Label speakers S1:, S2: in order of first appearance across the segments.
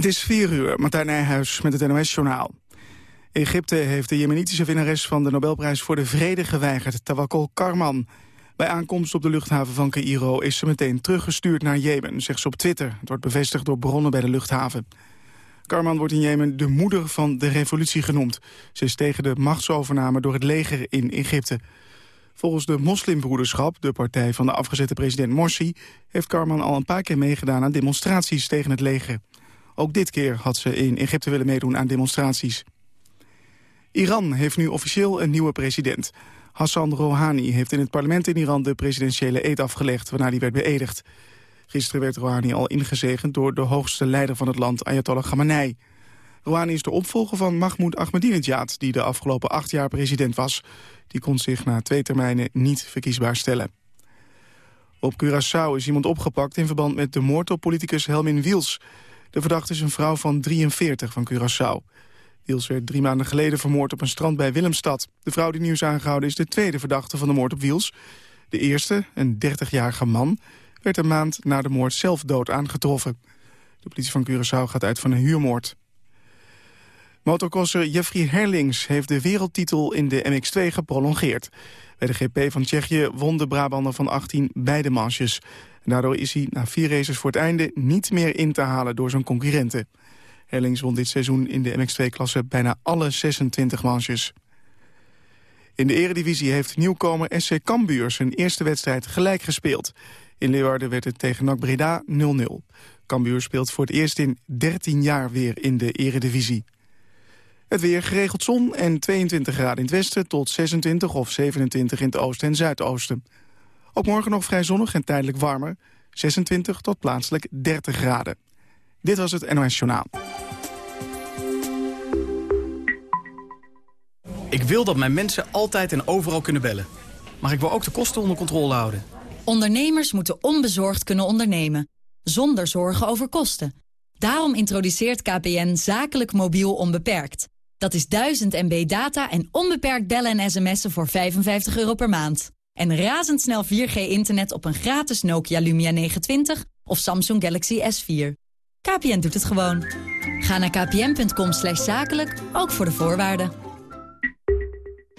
S1: Het is 4 uur, Martijn Nijhuis met het NOS-journaal. Egypte heeft de jemenitische winnares van de Nobelprijs voor de Vrede geweigerd, Tawakkol Karman. Bij aankomst op de luchthaven van Cairo is ze meteen teruggestuurd naar Jemen, zegt ze op Twitter. Het wordt bevestigd door bronnen bij de luchthaven. Karman wordt in Jemen de moeder van de revolutie genoemd. Ze is tegen de machtsovername door het leger in Egypte. Volgens de moslimbroederschap, de partij van de afgezette president Morsi... heeft Karman al een paar keer meegedaan aan demonstraties tegen het leger. Ook dit keer had ze in Egypte willen meedoen aan demonstraties. Iran heeft nu officieel een nieuwe president. Hassan Rouhani heeft in het parlement in Iran de presidentiële eed afgelegd... waarna die werd beëdigd. Gisteren werd Rouhani al ingezegend door de hoogste leider van het land, Ayatollah Khamenei. Rouhani is de opvolger van Mahmoud Ahmadinejad, die de afgelopen acht jaar president was. Die kon zich na twee termijnen niet verkiesbaar stellen. Op Curaçao is iemand opgepakt in verband met de moord op politicus Helmin Wiels. De verdachte is een vrouw van 43 van Curaçao. Wiels werd drie maanden geleden vermoord op een strand bij Willemstad. De vrouw die nieuws aangehouden is de tweede verdachte van de moord op Wiels. De eerste, een 30-jarige man, werd een maand na de moord zelf dood aangetroffen. De politie van Curaçao gaat uit van een huurmoord. Motocrosser Jeffrey Herlings heeft de wereldtitel in de MX2 geprolongeerd. Bij de GP van Tsjechië won de Brabander van 18 beide manches. Daardoor is hij na vier races voor het einde niet meer in te halen door zijn concurrenten. Herlings won dit seizoen in de MX2-klasse bijna alle 26 manches. In de eredivisie heeft nieuwkomer SC Cambuur zijn eerste wedstrijd gelijk gespeeld. In Leeuwarden werd het tegen NAC Breda 0-0. Cambuur speelt voor het eerst in 13 jaar weer in de eredivisie. Het weer geregeld zon en 22 graden in het westen tot 26 of 27 in het oosten en zuidoosten. Ook morgen nog vrij zonnig en tijdelijk warmer, 26 tot plaatselijk 30 graden. Dit was het NOS Journaal.
S2: Ik wil dat mijn mensen altijd en overal kunnen bellen. Maar ik wil ook de kosten onder controle houden.
S3: Ondernemers moeten onbezorgd kunnen ondernemen, zonder zorgen over kosten. Daarom introduceert KPN zakelijk mobiel onbeperkt. Dat is 1000 MB data en onbeperkt bellen en sms'en voor 55 euro per maand. En razendsnel 4G-internet op een gratis Nokia Lumia 920 of Samsung Galaxy S4. KPN doet het gewoon. Ga naar kpn.com zakelijk, ook voor de voorwaarden.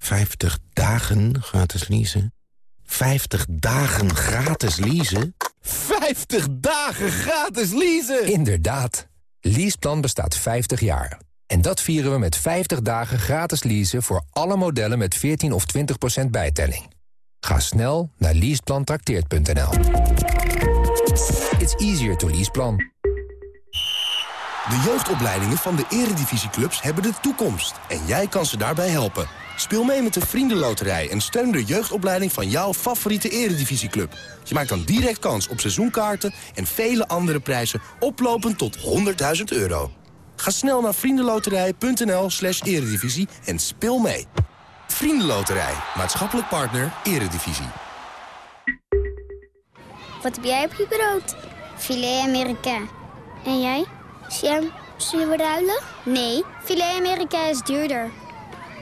S4: 50 dagen gratis leasen. 50 dagen gratis leasen?
S5: 50 dagen gratis leasen!
S6: Inderdaad. Leaseplan bestaat 50 jaar. En dat vieren we met 50 dagen gratis leasen voor alle modellen met 14 of 20% bijtelling. Ga snel naar leaseplantrakteert.nl. It's easier to leaseplan.
S7: De jeugdopleidingen van de eredivisieclubs hebben de toekomst. En jij kan ze daarbij helpen. Speel mee met de Vriendenloterij en steun de jeugdopleiding van jouw favoriete eredivisieclub. Je maakt dan direct kans op seizoenkaarten en vele andere prijzen oplopend tot 100.000 euro. Ga snel naar vriendenloterij.nl slash eredivisie en speel mee. Vriendenloterij, maatschappelijk partner, eredivisie.
S8: Wat heb jij op je brood? Filet Amerika. En jij? Sam, zullen we ruilen? Nee, filet Amerika is duurder.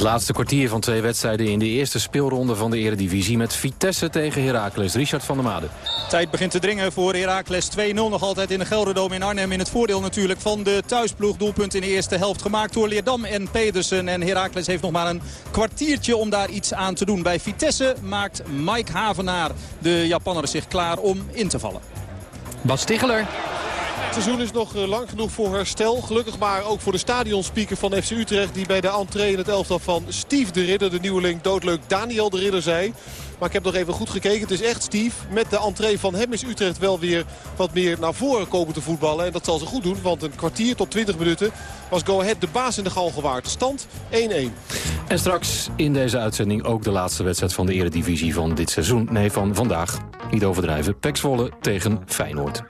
S9: Het laatste kwartier van twee wedstrijden in de eerste speelronde van de Eredivisie... met Vitesse tegen Heracles. Richard van der Made.
S10: Tijd begint te dringen voor Heracles 2-0 nog altijd in de Gelderdoom in Arnhem. In het voordeel natuurlijk van de thuisploeg. Doelpunt in de eerste helft gemaakt door Leerdam en Pedersen. En Heracles heeft nog maar een kwartiertje om daar iets aan te doen. Bij Vitesse maakt Mike Havenaar, de Japanner, zich klaar om in te vallen.
S9: Bas Stigler.
S11: Het seizoen is nog lang genoeg voor herstel. Gelukkig maar ook voor de stadionspeaker van FC Utrecht... die bij de entree in het elftal van Steve de Ridder, de nieuweling doodleuk Daniel de Ridder, zei... Maar ik heb nog even goed gekeken. Het is echt Steve. Met de entree van hem is Utrecht wel weer wat meer naar voren komen te voetballen. En dat zal ze goed doen. Want een kwartier tot 20 minuten was Go Ahead de baas in de Galgenwaard. Stand 1-1.
S12: En straks in deze uitzending ook de laatste wedstrijd van de eredivisie van dit seizoen. Nee, van vandaag. Niet overdrijven. Pek tegen Feyenoord.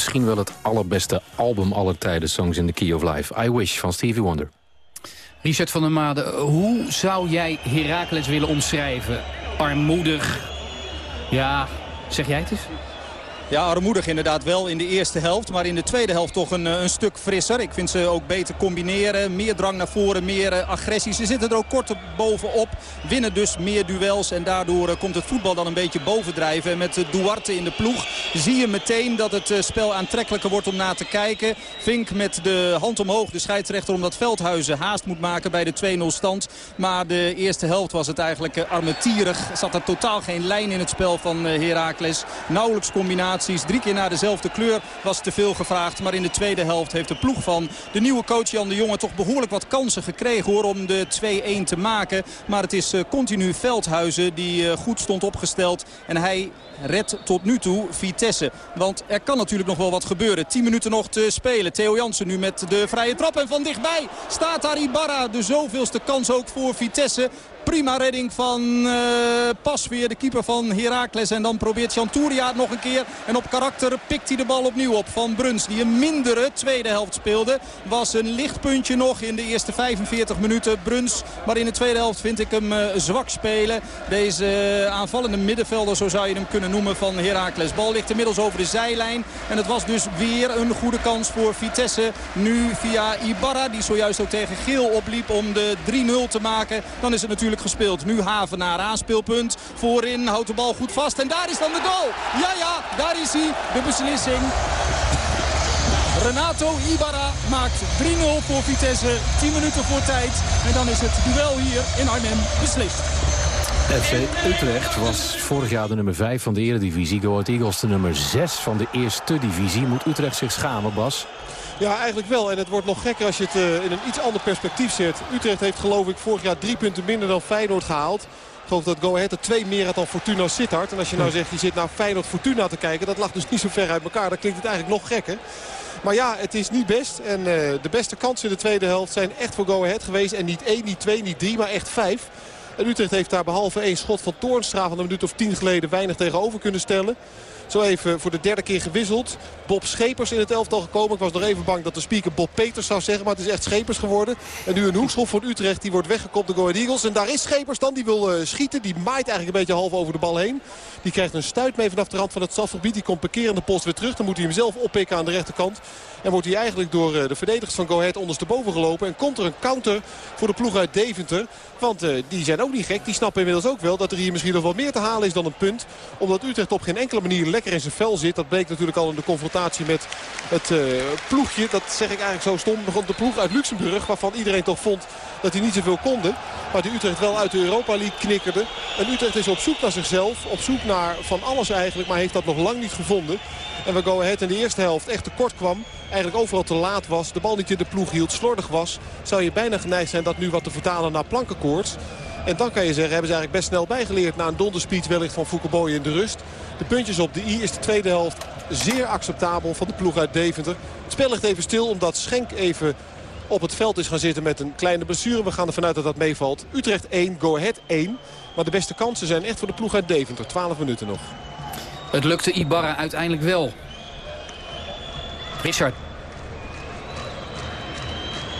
S12: Misschien wel het allerbeste album aller tijden... Songs in the Key of Life. I Wish van Stevie Wonder.
S13: Richard van der Made, hoe zou jij Heracles willen omschrijven? Armoedig. Ja, zeg jij het eens?
S10: Ja, armoedig inderdaad wel in de eerste helft. Maar in de tweede helft toch een, eh, een stuk frisser. Ik vind ze ook beter combineren. Meer drang naar voren, meer uh, agressie. Ze zitten er ook kort bovenop. Winnen dus meer duels. En daardoor uh, komt het voetbal dan een beetje bovendrijven. En met Duarte in de ploeg zie je meteen dat het spel aantrekkelijker wordt om na te kijken. Vink met de hand omhoog, de scheidsrechter, omdat Veldhuizen haast moet maken bij de 2-0 stand. Maar de eerste helft was het eigenlijk armetierig. Zat er totaal geen lijn in het spel van Heracles. Nauwelijks combinatie Drie keer naar dezelfde kleur was te veel gevraagd. Maar in de tweede helft heeft de ploeg van de nieuwe coach Jan de Jonge toch behoorlijk wat kansen gekregen om de 2-1 te maken. Maar het is eh, continu Veldhuizen die eh, goed stond opgesteld. En hij redt tot nu toe Vitesse. Want er kan natuurlijk nog wel wat gebeuren. 10 minuten nog te spelen. Theo Jansen nu met de vrije trap. En van dichtbij staat daar Ibarra. De zoveelste kans ook voor Vitesse prima redding van uh, Pas weer, de keeper van Heracles. En dan probeert Chanturia nog een keer. En op karakter pikt hij de bal opnieuw op van Bruns. Die een mindere tweede helft speelde. Was een lichtpuntje nog in de eerste 45 minuten. Bruns, maar in de tweede helft vind ik hem uh, zwak spelen. Deze aanvallende middenvelder, zo zou je hem kunnen noemen, van Heracles. Bal ligt inmiddels over de zijlijn. En het was dus weer een goede kans voor Vitesse. Nu via Ibarra, die zojuist ook tegen Geel opliep om de 3-0 te maken. Dan is het natuurlijk gespeeld. Nu Havenaar aanspeelpunt. Voorin houdt de bal goed vast. En daar is dan de goal. Ja, ja, daar is hij. De beslissing. Renato Ibarra maakt 3-0 voor Vitesse. 10 minuten voor tijd. En dan is het duel hier in Arnhem beslist.
S9: FC Utrecht was vorig jaar de nummer 5 van de eredivisie. Go Eagles de nummer 6 van de eerste divisie. Moet Utrecht zich schamen, Bas?
S11: Ja, eigenlijk wel. En het wordt nog gekker als je het uh, in een iets ander perspectief zet. Utrecht heeft geloof ik vorig jaar drie punten minder dan Feyenoord gehaald. Ik geloof dat Go Ahead er twee meer had dan Fortuna Sittard. En als je nou zegt, je zit naar Feyenoord Fortuna te kijken... dat lag dus niet zo ver uit elkaar. Dan klinkt het eigenlijk nog gekker. Maar ja, het is niet best. En uh, de beste kansen in de tweede helft zijn echt voor Go Ahead geweest. En niet één, niet twee, niet drie, maar echt vijf. En Utrecht heeft daar behalve één schot van Toornstra van een minuut of tien geleden weinig tegenover kunnen stellen. Zo even voor de derde keer gewisseld. Bob Schepers in het elftal gekomen. Ik was nog even bang dat de speaker Bob Peters zou zeggen. Maar het is echt Schepers geworden. En nu een hoekschop voor Utrecht. Die wordt weggekopt door Go Ahead Eagles. En daar is Schepers dan. Die wil uh, schieten. Die maait eigenlijk een beetje half over de bal heen. Die krijgt een stuit mee vanaf de rand van het strafgebied. Die komt parkerende post weer terug. Dan moet hij hem zelf oppikken aan de rechterkant. En wordt hij eigenlijk door uh, de verdedigers van Go Ahead ondersteboven gelopen. En komt er een counter voor de ploeg uit Deventer. Want uh, die zijn ook niet gek. Die snappen inmiddels ook wel dat er hier misschien nog wat meer te halen is dan een punt. Omdat Utrecht op geen enkele manier lekker in zijn vel zit. Dat bleek natuurlijk al in de confrontatie met het uh, ploegje. Dat zeg ik eigenlijk zo stom. Begon de ploeg uit Luxemburg. Waarvan iedereen toch vond dat hij niet zoveel konden. Maar die Utrecht wel uit de Europa League knikkerde. En Utrecht is op zoek naar zichzelf. Op zoek naar van alles eigenlijk. Maar heeft dat nog lang niet gevonden. En waar Go Ahead in de eerste helft echt tekort kwam. Eigenlijk overal te laat was. De bal niet in de ploeg hield. Slordig was. Zou je bijna geneigd zijn dat nu wat te vertalen naar plankenkoorts. En dan kan je zeggen, hebben ze eigenlijk best snel bijgeleerd... na een donderspeech wellicht van Foucault in de rust. De puntjes op de i is de tweede helft zeer acceptabel van de ploeg uit Deventer. Het spel ligt even stil omdat Schenk even op het veld is gaan zitten met een kleine blessure. We gaan ervan uit dat dat meevalt. Utrecht 1, Go Ahead 1. Maar de beste kansen zijn echt voor de ploeg uit Deventer. 12 minuten nog.
S13: Het lukte Ibarra uiteindelijk wel. Richard.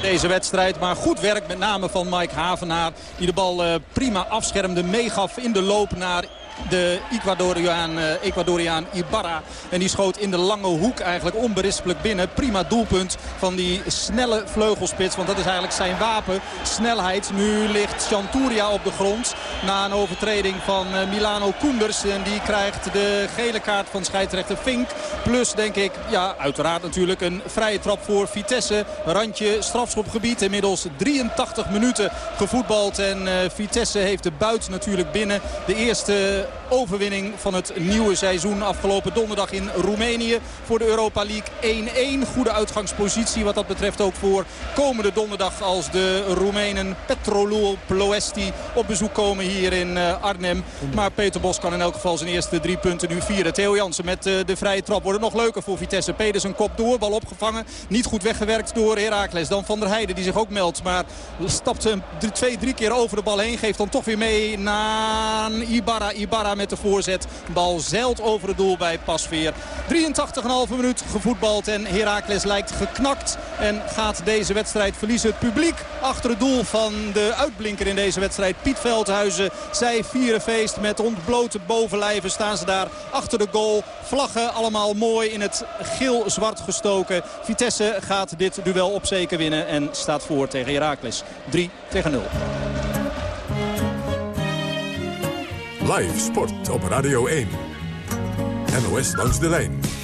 S10: Deze wedstrijd, maar goed werk met name van Mike Havenaar. Die de bal uh, prima afschermde, meegaf in de loop naar de Ecuadoriaan, uh, Ecuadoriaan Ibarra. En die schoot in de lange hoek eigenlijk onberispelijk binnen. Prima doelpunt van die snelle vleugelspits. Want dat is eigenlijk zijn wapen. Snelheid. Nu ligt Chanturia op de grond. Na een overtreding van uh, Milano Koenders. En die krijgt de gele kaart van scheidsrechter Fink. Plus denk ik, ja uiteraard natuurlijk een vrije trap voor Vitesse. Randje strafschopgebied. Inmiddels 83 minuten gevoetbald. En uh, Vitesse heeft de buit natuurlijk binnen. De eerste overwinning van het nieuwe seizoen. Afgelopen donderdag in Roemenië voor de Europa League 1-1. Goede uitgangspositie wat dat betreft ook voor komende donderdag als de Roemenen Petrolul Ploesti op bezoek komen hier in uh, Arnhem. Maar Peter Bos kan in elk geval zijn eerste drie punten nu vieren. Theo Jansen met uh, de vrije trap wordt nog leuker voor Vitesse. Pedersen kop door, bal opgevangen. Niet goed weggewerkt door Heracles. Dan Van der Heijden die zich ook meldt. Maar stapt een, twee, drie keer over de bal heen. Geeft dan toch weer mee naar Ibarra. Ibarra met de voorzet. Bal zeilt over het doel bij Pasveer. 83,5 minuut gevoetbald en Heracles lijkt geknakt. En gaat deze wedstrijd verliezen. Het publiek achter het doel van de uitblinker in deze wedstrijd. Piet Veldhuizen. Zij vieren feest met ontblote bovenlijven staan ze daar achter de goal. Vlaggen allemaal mooi in het geel-zwart gestoken. Vitesse gaat dit duel op zeker winnen en staat voor tegen Heracles. 3 tegen 0.
S14: Live sport op Radio 1. NOS langs de lijn.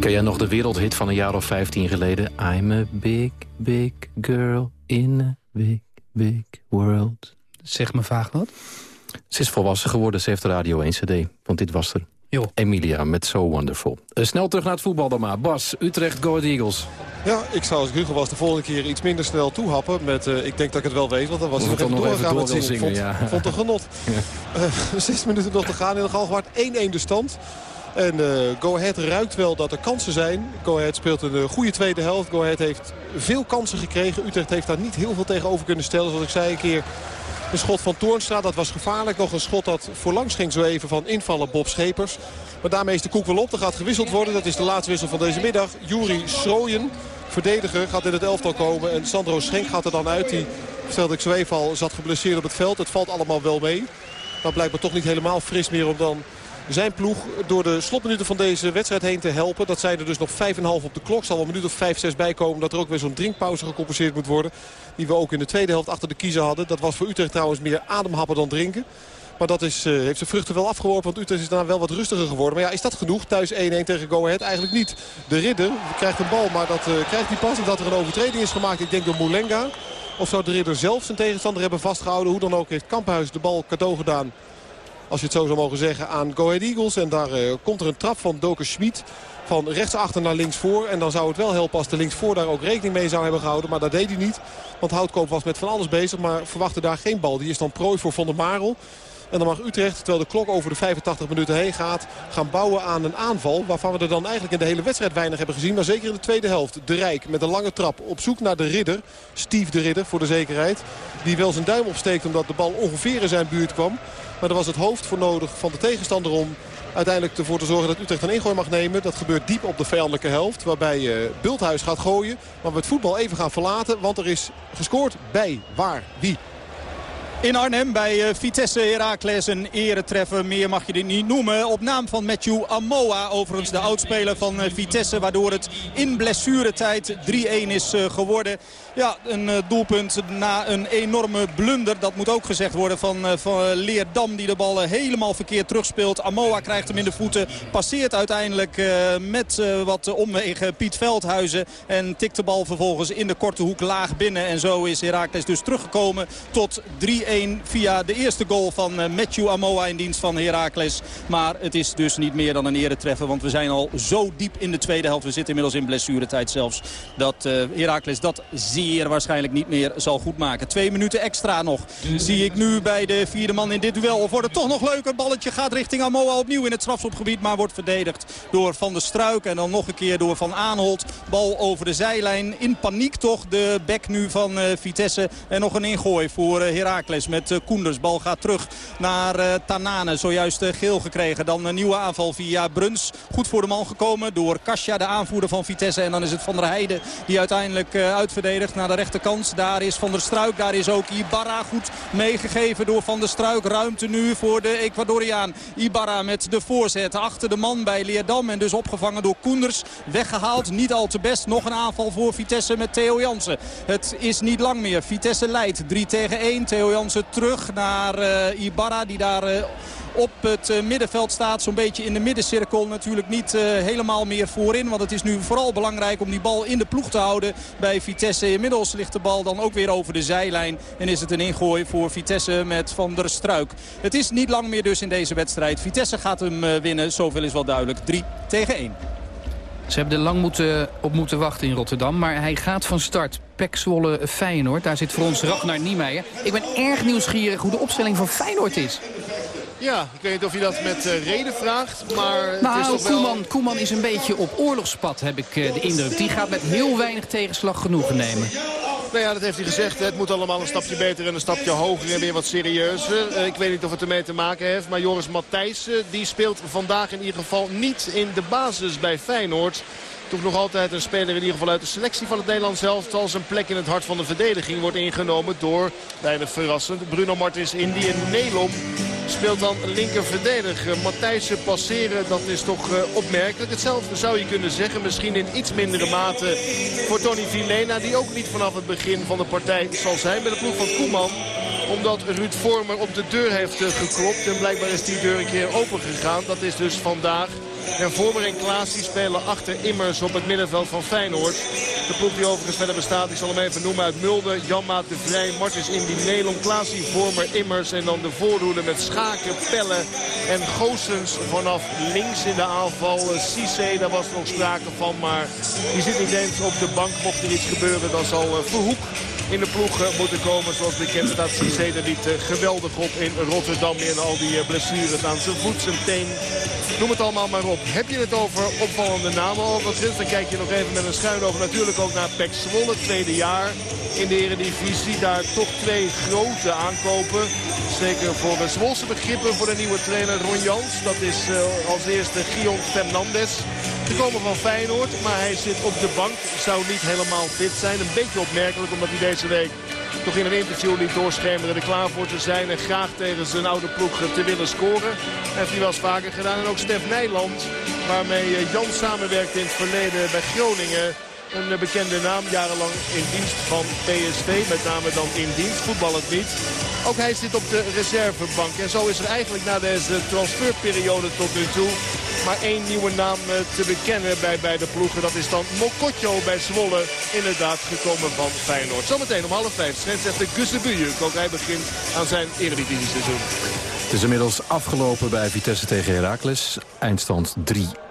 S9: Ken jij nog de wereldhit van een jaar of 15 geleden? I'm a big, big girl in a big, big world.
S13: Zeg me vaag wat.
S9: Ze is volwassen geworden, ze heeft de Radio 1 CD. Want dit was er.
S13: Jo.
S9: Emilia met So Wonderful. Eh, snel terug naar het voetbal dan maar. Bas, Utrecht, Go Ahead Eagles.
S11: Ja, ik zou als ik Hugo was de volgende keer iets minder snel toehappen. Met, eh, ik denk dat ik het wel weet, want dan was
S9: Of
S11: nog even
S9: even
S11: met
S9: door
S11: zingen.
S9: zingen,
S11: vond,
S9: ja.
S11: vond het genot. Eh, zes minuten nog te gaan in de Galgenwaard. 1-1 de stand. En eh, Go Ahead ruikt wel dat er kansen zijn. Go Ahead speelt een goede tweede helft. Go Ahead heeft veel kansen gekregen. Utrecht heeft daar niet heel veel tegenover kunnen stellen. Zoals ik zei een keer een schot van Toornstra. Dat was gevaarlijk. Nog een schot dat voorlangs ging zo even van invallen Bob Schepers. Maar daarmee is de koek wel op. Er gaat gewisseld worden. Dat is de laatste wissel van deze middag. Juri Strooien, verdediger, gaat in het elftal komen. En Sandro Schenk gaat er dan uit. Die, stelde ik al, zat geblesseerd op het veld. Het valt allemaal wel mee. Maar blijkbaar toch niet helemaal fris meer om dan zijn ploeg door de slotminuten van deze wedstrijd heen te helpen. Dat zijn er dus nog 5,5 op de klok. Zal wel een minuut of 5, 6 bijkomen. Dat er ook weer zo'n drinkpauze gecompenseerd moet worden. Die we ook in de tweede helft achter de kiezer hadden. Dat was voor Utrecht trouwens meer ademhappen dan drinken. Maar dat is, eh, heeft zijn vruchten wel afgeworpen. Want Utrecht is daarna wel wat rustiger geworden. Maar ja, is dat genoeg? Thuis 1-1 tegen Go Ahead? Eigenlijk niet. De Ridder krijgt een bal. Maar dat eh, krijgt hij pas omdat er een overtreding is gemaakt. Ik denk door Moulenga. Of zou de Ridder zelf zijn tegenstander hebben vastgehouden. Hoe dan ook heeft Kamphuis de bal cadeau gedaan als je het zo zou mogen zeggen, aan Go Ahead Eagles. En daar eh, komt er een trap van Doker Schmid van rechtsachter naar linksvoor. En dan zou het wel helpen als de linksvoor daar ook rekening mee zou hebben gehouden. Maar dat deed hij niet. Want Houtkoop was met van alles bezig, maar verwachtte daar geen bal. Die is dan prooi voor Van der Marel. En dan mag Utrecht, terwijl de klok over de 85 minuten heen gaat... gaan bouwen aan een aanval waarvan we er dan eigenlijk in de hele wedstrijd weinig hebben gezien. Maar zeker in de tweede helft. De Rijk met een lange trap op zoek naar de ridder. Steve de Ridder voor de zekerheid. Die wel zijn duim opsteekt omdat de bal ongeveer in zijn buurt kwam. Maar er was het hoofd voor nodig van de tegenstander om uiteindelijk ervoor te zorgen dat Utrecht een ingooi mag nemen. Dat gebeurt diep op de vijandelijke helft. Waarbij eh, Bulthuis gaat gooien. Maar we het voetbal even gaan verlaten. Want er is gescoord bij waar wie.
S10: In Arnhem bij eh, Vitesse Heracles een eretreffer. Meer mag je dit niet noemen. Op naam van Matthew Amoa. Overigens de oudspeler van eh, Vitesse. Waardoor het in blessuretijd 3-1 is eh, geworden. Ja, een eh, doelpunt na een enorme blunder. Dat moet ook gezegd worden van, eh, van Leerdam. Die de bal eh, helemaal verkeerd terugspeelt. Amoa krijgt hem in de voeten. Passeert uiteindelijk eh, met eh, wat omwegen Piet Veldhuizen. En tikt de bal vervolgens in de korte hoek laag binnen. En zo is Heracles dus teruggekomen tot 3-1 via de eerste goal van eh, Matthew Amoa in dienst van Heracles. Maar het is dus niet meer dan een eretreffer. Want we zijn al zo diep in de tweede helft. We zitten inmiddels in blessuretijd zelfs. Dat eh, Dat zeer waarschijnlijk niet meer zal goedmaken. Twee minuten extra nog. Zie ik nu bij de vierde man in dit duel. Of wordt het toch nog leuker? Balletje gaat richting Amoa opnieuw in het strafschopgebied. Maar wordt verdedigd door Van der Struik. En dan nog een keer door Van Aanholt. Bal over de zijlijn. In paniek toch de bek nu van eh, Vitesse. En nog een ingooi voor eh, Heracles met eh, Koenders. Bal gaat terug naar Tanane. Zojuist geel gekregen. Dan een nieuwe aanval via Bruns. Goed voor de man gekomen door Kasia, de aanvoerder van Vitesse. En dan is het Van der Heijden die uiteindelijk eh, naar de rechterkant. Daar is Van der Struik. Daar is ook Ibarra goed meegegeven door Van der Struik. Ruimte nu voor de Ecuadoriaan. Ibarra met de voorzet achter de man bij Leerdam. En dus opgevangen door Koenders. Weggehaald. Niet al te best. Nog een aanval voor Vitesse met Theo Jansen. Het is niet lang meer. Vitesse leidt 3 tegen 1. Theo Jansen terug naar eh, Ibarra die daar... eh, op het eh, middenveld staat. Zo'n beetje in de middencirkel. Natuurlijk niet eh, helemaal meer voorin. Want het is nu vooral belangrijk om die bal in de ploeg te houden bij Vitesse. Inmiddels ligt de bal dan ook weer over de zijlijn. En is het een ingooi voor Vitesse met Van der Struik. Het is niet lang meer dus in deze wedstrijd. Vitesse gaat hem eh, winnen. Zoveel is wel duidelijk. 3 tegen 1.
S13: Ze hebben er lang moeten, op moeten wachten in Rotterdam. Maar hij gaat van start. Pek Zwolle Feyenoord. Daar zit voor ons Ragnar Niemeyer. Ik ben erg nieuwsgierig hoe de opstelling van Feyenoord is.
S15: Ja, ik weet niet of je dat met eh, reden vraagt, maar is
S13: Nou,
S15: wel...
S13: Koeman, is een beetje op oorlogspad, heb ik eh, de indruk. Die gaat met heel weinig tegenslag genoegen nemen.
S15: Nou ja, dat heeft hij gezegd. Het moet allemaal een stapje beter en een stapje hoger en weer wat serieuzer. Eh, ik weet niet of het ermee te maken heeft. Maar Joris Matthijssen die speelt vandaag in ieder geval niet in de basis bij Feyenoord. Toch nog altijd een speler in ieder geval uit de selectie van het Nederlands elftal. Zijn plek in het hart van de verdediging wordt ingenomen door, weinig verrassend, Bruno Martins Indy en Nelom. Speelt dan linker verdediger. Matthijssen passeren, dat is toch eh, opmerkelijk. Hetzelfde zou je kunnen zeggen. Misschien in iets mindere mate voor Tony Vilena. Die ook niet vanaf het begin van de partij zal zijn. Met de ploeg van Koeman omdat Ruud Vormer op de deur heeft eh, geklopt. En blijkbaar is die deur een keer open gegaan. Dat is dus vandaag. En Vormer en Klaas spelen achter Immers op het middenveld van Feyenoord. De ploeg die overigens verder bestaat, ik zal hem even noemen uit Mulder, Janmaat de Vrij, Martens Indy, Nelon, Klaasie, Vormer, Immers. En dan de voorhoede met Schaken, Pellen en Goossens vanaf links in de aanval. Eh, Cissé, daar was nog sprake van, maar die zit niet eens op de bank. Mocht er iets gebeuren, dan zal eh, Verhoek in de ploeg eh, moeten komen. Zoals bekend staat Cissé er niet geweldig op in Rotterdam. In al die blessures aan zijn voet, zijn teen. Noem het allemaal maar op. Heb je het over opvallende namen overigens? Dan kijk je nog even met een schuin oog natuurlijk ook naar Pek Zwolle. Tweede jaar in de eredivisie. Daar toch twee grote aankopen. Zeker voor de Zwolse begrippen voor de nieuwe trainer Ron Jans. Dat is eh, als eerste Gion Fernandes. Gekomen van Feyenoord, maar hij zit op de bank. Zou niet helemaal fit zijn. Een beetje opmerkelijk omdat hij deze week toch in een interview liet doorschemeren er klaar voor te zijn. En graag tegen zijn oude ploeg te willen scoren. Heeft hij wel eens vaker gedaan. En ook Stef Nijland, waarmee eh, Jan samenwerkte in het verleden bij Groningen. Een eh, bekende naam, jarenlang in dienst van PSV. Met name dan in dienst, voetballend niet. Ook hij zit op de reservebank. En zo is er eigenlijk na deze transferperiode tot nu toe maar één nieuwe naam eh, te bekennen bij beide ploegen. Dat is dan Mokotjo bij Zwolle. Inderdaad gekomen van Feyenoord. Zometeen om half vijf scheidsrechter Gusse Bujuk. Ook hij begint aan zijn eredivisie seizoen.
S9: Het is inmiddels afgelopen bij Vitesse tegen Heracles. Eindstand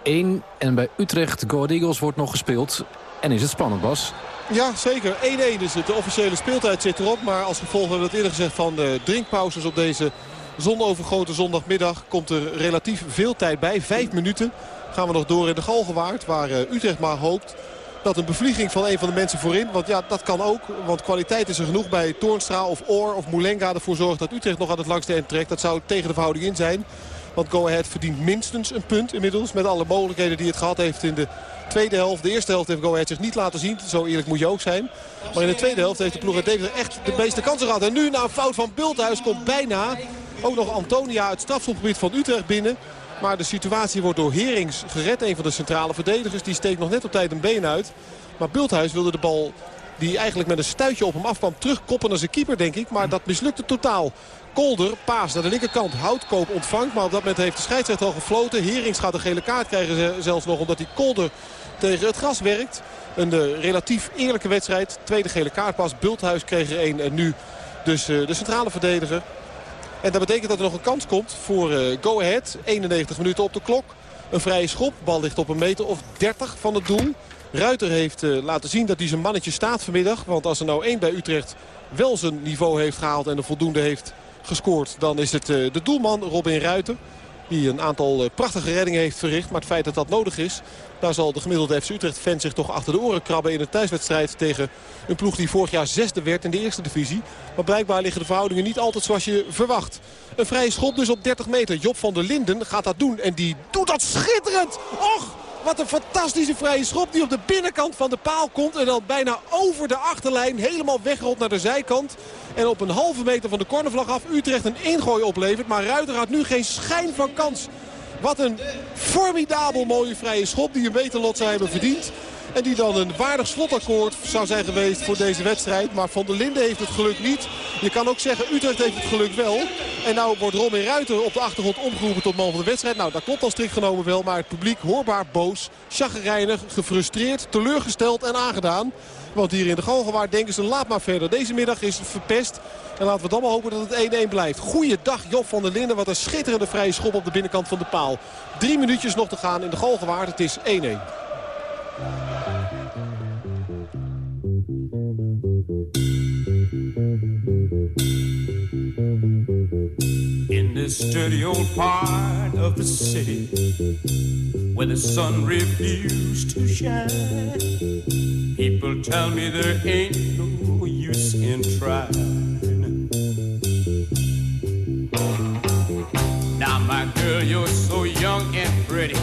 S9: 3-1. En bij Utrecht Go Ahead Eagles wordt nog gespeeld. En is het spannend, Bas?
S11: Ja, zeker. 1-1 is het. De officiële speeltijd zit erop. Maar als gevolg hebben we het eerder gezegd van de drinkpauzes op deze zonovergoten zondagmiddag komt er relatief veel tijd bij. Vijf minuten gaan we nog door in de Galgenwaard. Waar eh, Utrecht maar hoopt dat een bevlieging van een van de mensen voorin. Want ja, dat kan ook. Want kwaliteit is er genoeg bij Toornstra of Oor of Moulenga ervoor zorgt dat Utrecht nog aan het langste eind trekt. Dat zou tegen de verhouding in zijn. Want Go Ahead verdient minstens een punt inmiddels. Met alle mogelijkheden die het gehad heeft in de tweede helft. De eerste helft heeft Go Ahead zich niet laten zien. Zo eerlijk moet je ook zijn. Maar in de tweede helft heeft de ploeg uit Deventer echt de meeste kansen gehad. En nu na een fout van Bulthuis komt bijna ook nog Antonia het strafschopgebied van Utrecht binnen. Maar de situatie wordt door Herings gered. Een van de centrale verdedigers. Die steekt nog net op tijd een been uit. Maar Bulthuis wilde de bal die eigenlijk met een stuitje op hem afkwam terugkoppen naar zijn keeper denk ik. Maar dat mislukte totaal. Kolder, paas naar de linkerkant. Houtkoop ontvangt. Maar op dat moment heeft de scheidsrechter al gefloten. Herings gaat een gele kaart krijgen zelfs nog. Omdat hij Kolder tegen het gras werkt. Een uh, relatief eerlijke wedstrijd. Tweede gele kaart pas. Bulthuis kreeg er één. En nu dus uh, de centrale verdediger. En dat betekent dat er nog een kans komt voor uh, Go Ahead. 91 minuten op de klok. Een vrije schop. Bal ligt op een meter of 30 van het doel. Ruiter heeft uh, laten zien dat hij zijn mannetje staat vanmiddag. Want als er nou één bij Utrecht wel zijn niveau heeft gehaald en de voldoende heeft gescoord... dan is het uh, de doelman Robin Ruiter. Die een aantal prachtige reddingen heeft verricht. Maar het feit dat dat nodig is, daar zal de gemiddelde FC Utrecht-fan zich toch achter de oren krabben... in een thuiswedstrijd tegen een ploeg die vorig jaar zesde werd in de eerste divisie. Maar blijkbaar liggen de verhoudingen niet altijd zoals je verwacht. Een vrije schop dus op 30 meter. Job van der Linden gaat dat doen en die doet dat schitterend. Och, wat een fantastische vrije schop die op de binnenkant van de paal komt. En dan bijna over de achterlijn helemaal wegrolt naar de zijkant. En op een halve meter van de cornervlag af Utrecht een ingooi oplevert. Maar Ruiter had nu geen schijn van kans. Wat een formidabel mooie vrije schop die een beter lot zou hebben verdiend. En die dan een waardig slotakkoord zou zijn geweest voor deze wedstrijd. Maar Van der Linden heeft het geluk niet. Je kan ook zeggen, Utrecht heeft het geluk wel. En nou wordt Robin Ruiter op de achtergrond omgeroepen tot man van de wedstrijd. Nou, dat klopt al strikt genomen wel. Maar het publiek hoorbaar boos, chagrijnig, gefrustreerd, teleurgesteld en aangedaan. Want hier in de Galgenwaard denken ze, laat maar verder. Deze middag is het verpest. En laten we dan maar hopen dat het 1-1 blijft. Goeiedag Job van der Linden. Wat een schitterende vrije schop op de binnenkant van de paal. Drie minuutjes nog te gaan in de Galgenwaard. Het is 1-1.
S16: In this dirty old part of the city where the sun refused to shine, people tell me there ain't no use in trying. Now, my girl, you're so young and pretty,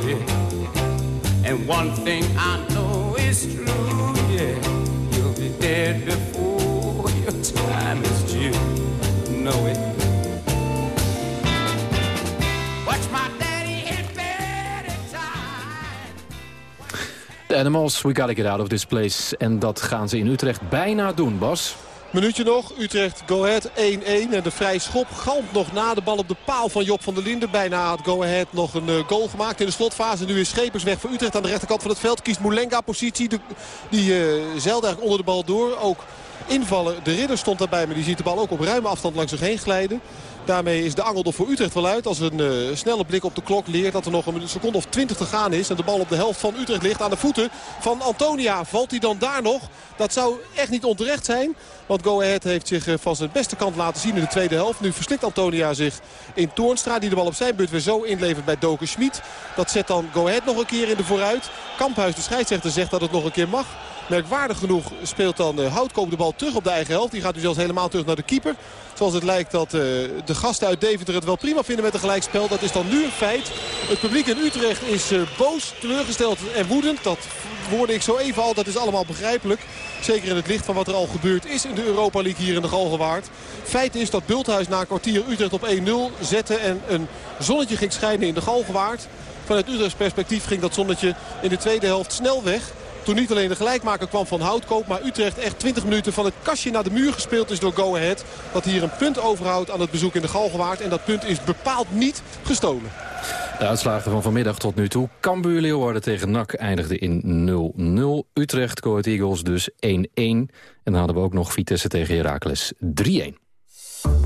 S16: pretty. And one thing I know is true, yeah. You'll be dead before your time is due. Know it. Watch my daddy hit bed in time.
S9: De Animals, we gotta get out of this place. En dat gaan ze in Utrecht bijna doen, Bas.
S11: Minuutje nog. Utrecht Go Ahead 1-1. En de vrije schop galmt nog na de bal op de paal van Job van der Linden. Bijna had Go Ahead nog een eh, goal gemaakt in de slotfase. Nu is Schepers weg voor Utrecht aan de rechterkant van het veld. Kiest Moulenga positie. Die uh, eigenlijk onder de bal door. Ook invallen. De ridder stond daarbij. Maar die ziet de bal ook op ruime afstand langs zich heen glijden. Daarmee is de angel voor Utrecht wel uit. Als een uh, snelle blik op de klok leert dat er nog een seconde of twintig te gaan is. En de bal op de helft van Utrecht ligt aan de voeten van Antonia. Valt hij dan daar nog? Dat zou echt niet onterecht zijn. Want Go Ahead heeft zich van zijn beste kant laten zien in de tweede helft. Nu verslikt Antonia zich in Toornstra. Die de bal op zijn beurt weer zo inlevert bij Doken Schmid. Dat zet dan Go Ahead nog een keer in de vooruit. Kamphuis, de scheidsrechter, zegt dat het nog een keer mag. Merkwaardig genoeg speelt dan uh, Houtkoop de bal terug op de eigen helft. Die gaat nu zelfs helemaal terug naar de keeper. Zoals het lijkt dat uh, de gasten uit Deventer het wel prima vinden met een gelijkspel. Dat is dan nu een feit. Het publiek in Utrecht is uh, boos, teleurgesteld en woedend. Dat hoorde ik zo even al. Dat is allemaal begrijpelijk. Zeker in het licht van wat er al gebeurd is in de Europa League hier in de Galgenwaard. Feit is dat Bulthuis na een kwartier Utrecht op 1-0 zette. En een zonnetje ging schijnen in de Galgenwaard. Vanuit Utrechts perspectief ging dat zonnetje in de tweede helft snel weg. Toen niet alleen de gelijkmaker kwam van Houtkoop. Maar Utrecht echt 20 minuten van het kastje naar de muur gespeeld is door Go Ahead. Dat hier een punt overhoudt aan het bezoek in de Galgenwaard. En dat punt is bepaald niet gestolen.
S9: De uitslagen van vanmiddag tot nu toe. Cambuur Leeuwarden tegen NAC eindigde in 0-0. Utrecht, Go Ahead Eagles dus 1-1. En dan hadden we ook nog Vitesse tegen Heracles 3-1.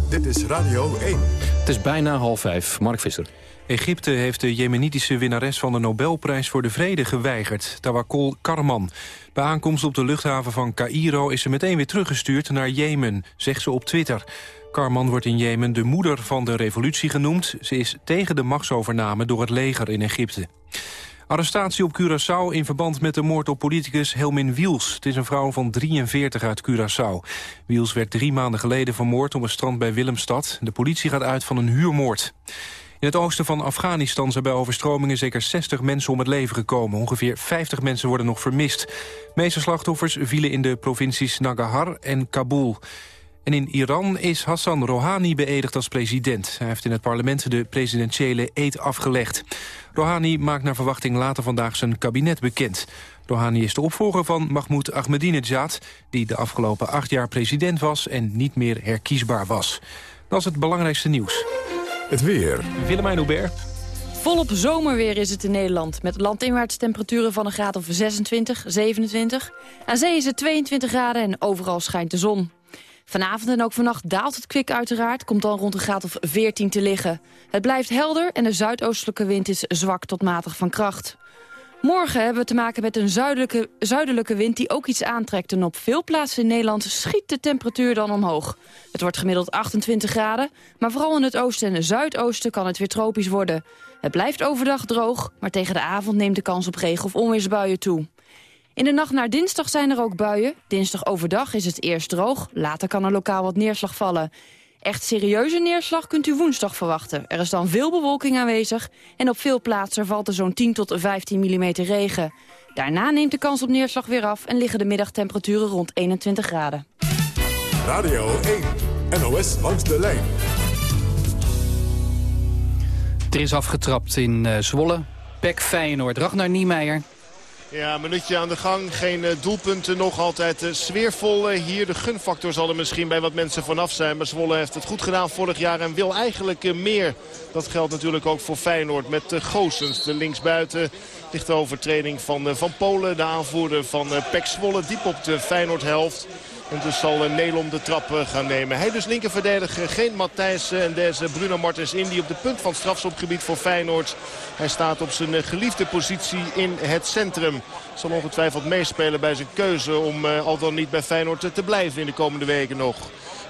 S14: Dit is Radio 1.
S9: Het is bijna half vijf. Mark Visser.
S17: Egypte heeft de jemenitische winnares van de Nobelprijs voor de Vrede geweigerd, Tawakkol Karman. Bij aankomst op de luchthaven van Cairo is ze meteen weer teruggestuurd naar Jemen, zegt ze op Twitter. Karman wordt in Jemen de moeder van de revolutie genoemd. Ze is tegen de machtsovername door het leger in Egypte. Arrestatie op Curaçao in verband met de moord op politicus Helmin Wiels. Het is een vrouw van 43 uit Curaçao. Wiels werd drie maanden geleden vermoord op een strand bij Willemstad. De politie gaat uit van een huurmoord. In het oosten van Afghanistan zijn bij overstromingen zeker 60 mensen om het leven gekomen. Ongeveer 50 mensen worden nog vermist. De meeste slachtoffers vielen in de provincies Nagahar en Kabul. En in Iran is Hassan Rouhani beëdigd als president. Hij heeft in het parlement de presidentiële eed afgelegd. Rouhani maakt naar verwachting later vandaag zijn kabinet bekend. Rouhani is de opvolger van Mahmoud Ahmadinejad... die de afgelopen acht jaar president was en niet meer herkiesbaar was. Dat is het belangrijkste nieuws.
S14: Het weer.
S17: Willemijn Hubert.
S18: Volop zomerweer is het in Nederland. Met landinwaarts temperaturen van een graad of 26, 27. Aan zee is het 22 graden en overal schijnt de zon. Vanavond en ook vannacht daalt het kwik uiteraard. Komt dan rond een graad of 14 te liggen. Het blijft helder en de zuidoostelijke wind is zwak tot matig van kracht. Morgen hebben we te maken met een zuidelijke, zuidelijke wind die ook iets aantrekt. En op veel plaatsen in Nederland schiet de temperatuur dan omhoog. Het wordt gemiddeld 28 graden, maar vooral in het oosten en zuidoosten kan het weer tropisch worden. Het blijft overdag droog, maar tegen de avond neemt de kans op regen- of onweersbuien toe. In de nacht naar dinsdag zijn er ook buien. Dinsdag overdag is het eerst droog, later kan er lokaal wat neerslag vallen. Echt serieuze neerslag kunt u woensdag verwachten. Er is dan veel bewolking aanwezig en op veel plaatsen valt er zo'n 10 tot 15 mm regen. Daarna neemt de kans op neerslag weer af en liggen de middagtemperaturen rond 21 graden.
S14: Radio 1, NOS langs de lijn.
S13: Er is afgetrapt in uh, Zwolle. Pek Feyenoord, Ragnar Niemeyer.
S15: Ja, een minuutje aan de gang. Geen uh, doelpunten. Nog altijd uh, sfeervol uh, hier. De gunfactor zal er misschien bij wat mensen vanaf zijn. Maar Zwolle heeft het goed gedaan vorig jaar en wil eigenlijk meer. Dat geldt natuurlijk ook voor Feyenoord met Goosens. De linksbuiten ligt de overtreding van, van Polen. De aanvoerder van Pek Zwolle diep op de Feyenoord-helft. En dus zal Nelom de trap gaan nemen. Hij dus linkerverdediger. Geen Matthijs en deze Bruno Martens in. Die op de punt van strafschopgebied voor Feyenoord. Hij staat op zijn geliefde positie in het centrum. Zal ongetwijfeld meespelen bij zijn keuze om al dan niet bij Feyenoord te blijven in de komende weken nog.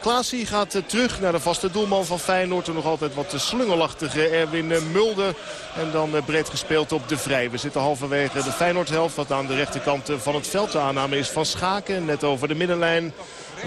S15: Klaasie gaat terug naar de vaste doelman van Feyenoord. Er nog altijd wat slungelachtige Erwin Mulder. En dan breed gespeeld op de Vrij. We zitten halverwege de Feyenoord-helft. Wat aan de rechterkant van het veld. De aanname is van Schaken. Net over de middenlijn.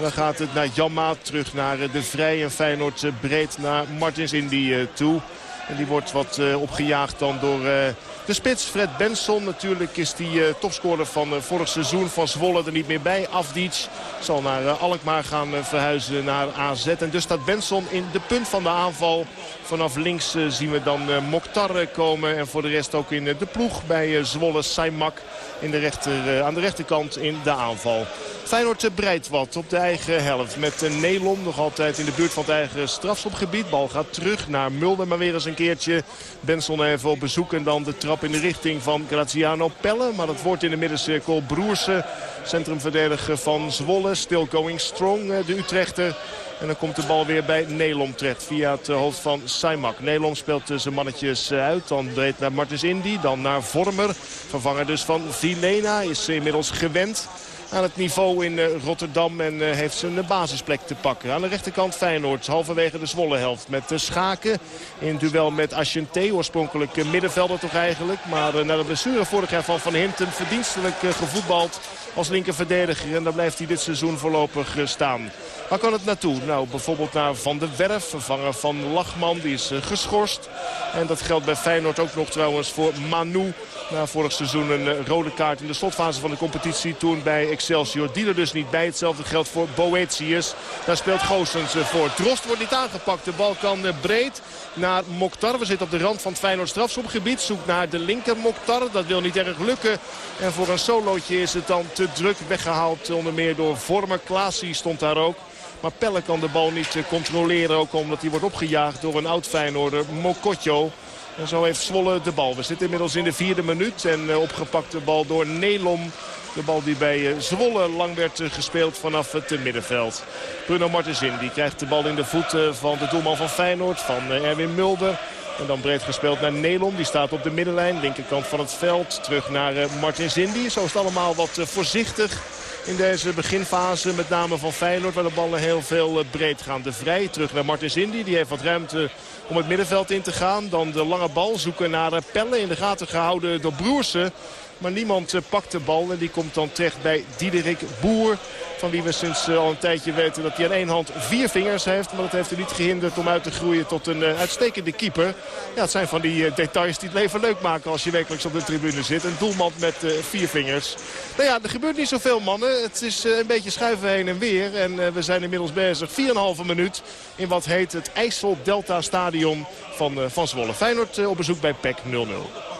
S15: Dan gaat het naar Jamma. Terug naar de Vrij. En Feyenoord breed naar Martins Indy toe. En die wordt wat eh, opgejaagd dan door eh, de spits Fred Benson. Natuurlijk is die eh, topscorer van eh, vorig seizoen van Zwolle er niet meer bij. Afdic zal naar eh, Alkmaar gaan eh, verhuizen naar AZ. En dus staat Benson in de punt van de aanval. Vanaf links eh, zien we dan eh, Mokhtar eh, komen. En voor de rest ook in eh, de ploeg bij eh, Zwolle Saimak in de rechter, eh, aan de rechterkant in de aanval. Feyenoord breidt wat op de eigen helft. Met Nelom nog altijd in de buurt van het eigen strafschopgebied. Bal gaat terug naar Mulder maar weer eens een keertje. Benson even op bezoek en dan de trap in de richting van Graziano Pelle. Maar dat wordt in de middencirkel Broersen. Centrumverdediger van Zwolle. Still going strong eh, de Utrechter. En dan komt de bal weer bij Nelom terecht via het hoofd van Saimak. Nelom speelt zijn mannetjes eh, uit. Dan breed naar Martens Indy. Dan naar Vormer. Vervanger dus van Vilena. Is inmiddels gewend aan het niveau in eh, Rotterdam. En eh, heeft zijn basisplek te pakken. Aan de rechterkant Feyenoord. Halverwege de Zwolle helft. Met de Schaken. In duel met Aschente. Oorspronkelijk eh, middenvelder toch eigenlijk. Maar na de blessure vorig jaar van Van Hinten. Verdienstelijk gevoetbald als linkerverdediger. En daar blijft hij dit seizoen voorlopig staan. Waar kan het naartoe? Nou, bijvoorbeeld naar Van de Werf, vervanger van Lachman. Die is geschorst. En dat geldt bij Feyenoord ook nog trouwens voor Manu. Na vorig seizoen een rode kaart in de slotfase van de competitie. Toen bij Excelsior. Die er dus niet bij. Hetzelfde geldt voor Boetius. Daar speelt Goossens eh, voor. Drost wordt niet aangepakt. De bal kan eh, breed naar Mokhtar. We zitten op de rand van het Feyenoord strafschopgebied. Zoekt naar de linker Mokhtar. Dat wil niet erg lukken. En voor een solootje is het dan te druk weggehaald. Onder meer door Vormer. Klaasie stond daar ook. Maar Pelle kan de bal niet eh, controleren. Ook omdat hij wordt opgejaagd door een oud Feyenoorder, Mokotjo. En zo heeft Zwolle de bal. We zitten inmiddels in de vierde minuut. En eh, opgepakt de bal door Nelom. De bal die bij eh, Zwolle lang werd eh, gespeeld vanaf het middenveld. Bruno Martensin die krijgt de bal in de voeten van de doelman van Feyenoord. Van Erwin Mulder. En dan breed gespeeld naar Nelom. Die staat op de middenlijn. Linkerkant van het veld. Terug naar Martin Zindi. Zo is het allemaal wat voorzichtig in deze beginfase. Met name van Feyenoord waar de ballen heel veel eh, breed gaan. De Vrij terug naar Martin Zindi. Die heeft wat ruimte om het middenveld in te gaan. Dan de lange bal zoeken naar eh, Pelle. In de gaten gehouden door Broersen. Maar niemand eh, pakt de bal en die komt dan terecht bij Diederik Boer. Van wie we sinds eh, al een tijdje weten dat hij aan één hand vier vingers heeft. Maar dat heeft hem niet gehinderd om uit te groeien tot een eh, uitstekende keeper. Ja, het zijn van die details die het leven leuk maken als je wekelijks op de tribune zit. Een doelman met vier vingers. Nou ja, er gebeurt niet zoveel mannen. Het is een beetje schuiven heen en weer. En we zijn inmiddels bezig 4,5 minuut in wat heet het IJssel Delta Stadion van, van Zwolle. Feyenoord op bezoek bij PEC 0-0.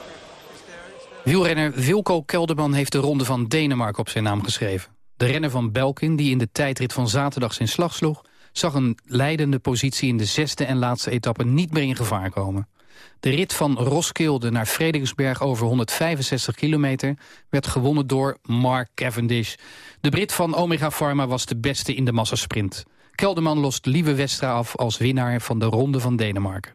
S13: Wielrenner Wilco Kelderman heeft de ronde van Denemarken op zijn naam geschreven. De renner van Belkin, die in de tijdrit van zaterdag zijn slag sloeg... zag een leidende positie in de zesde en laatste etappe niet meer in gevaar komen. De rit van Roskilde naar Frederiksberg over 165 kilometer... werd gewonnen door Mark Cavendish. De Brit van Omega Pharma was de beste in de massasprint. Kelderman lost Lieve Westra af als winnaar van de Ronde van Denemarken.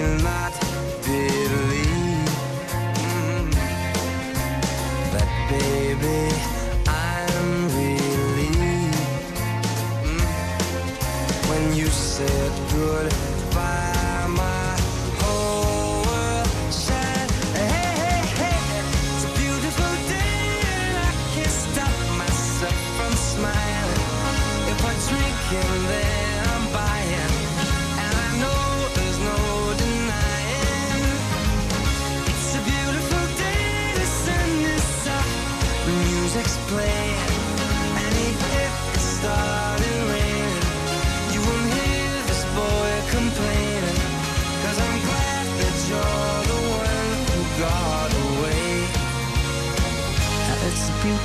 S12: baby I'm relieved mm. when you said goodbye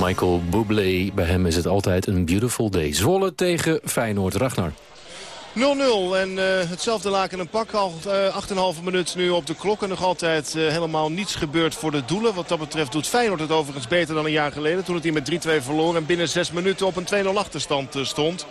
S9: Michael Bublé, bij hem is het altijd een beautiful day. Zwolle tegen Feyenoord. Ragnar.
S15: 0-0 en eh, hetzelfde laken een pak. Al eh 8,5 minuut nu op de klok. En nog altijd eh, helemaal niets gebeurd voor de doelen. Wat dat betreft doet Feyenoord het overigens beter dan een jaar geleden. Toen het hier met 3-2 verloor en binnen 6 minuten op een 2-0 achterstand stond.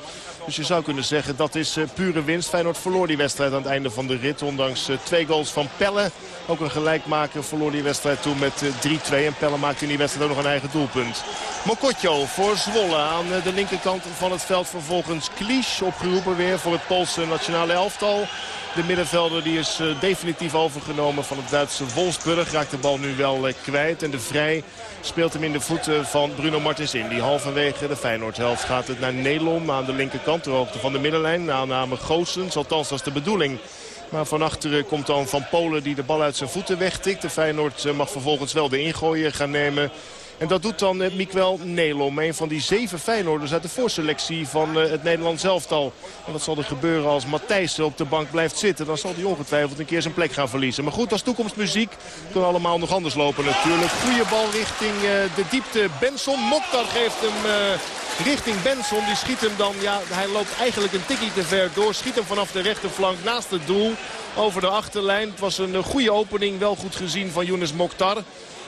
S15: Dus je zou kunnen zeggen dat is eh, pure winst. Feyenoord verloor die wedstrijd aan het einde van de rit. Ondanks eh, twee goals van Pelle. Ook een gelijkmaker verloor die wedstrijd toen met eh, 3-2. En Pelle maakte in die wedstrijd ook nog een eigen doelpunt. Mokotjo voor Zwolle aan eh, de linkerkant van het veld. Vervolgens Klisch opgeroepen weer voor het Poolse nationale elftal. De middenvelder die is eh, definitief overgenomen van het Duitse Wolfsburg. Raakt de bal nu wel eh, kwijt. En de Vrij speelt hem in de voeten van Bruno Martins in. Die halverwege de Feyenoord-helft gaat het naar Nelom aan de linkerkant. Ter hoogte van de middenlijn. Aanname Goossens. Althans, dat is de bedoeling. Maar van achteren komt dan Van Polen die de bal uit zijn voeten wegtikt. De Feyenoord eh, mag vervolgens wel de ingooien gaan nemen. En dat doet dan eh, Miquel Nelom, een van die zeven Feyenoorders uit de voorselectie van eh, het Nederlands elftal. En wat zal er gebeuren als Matthijssen op de bank blijft zitten? Dan zal hij ongetwijfeld een keer zijn plek gaan verliezen. Maar goed, als toekomstmuziek kan allemaal nog anders lopen natuurlijk. Goede bal richting eh, de diepte. Benson Mokhtar geeft hem richting Benson. Die schiet hem dan, ja, hij loopt eigenlijk een tikkie te ver door. Schiet hem vanaf de rechterflank naast het doel. Over de achterlijn. Het was een goede opening, wel goed gezien van Younes Mokhtar.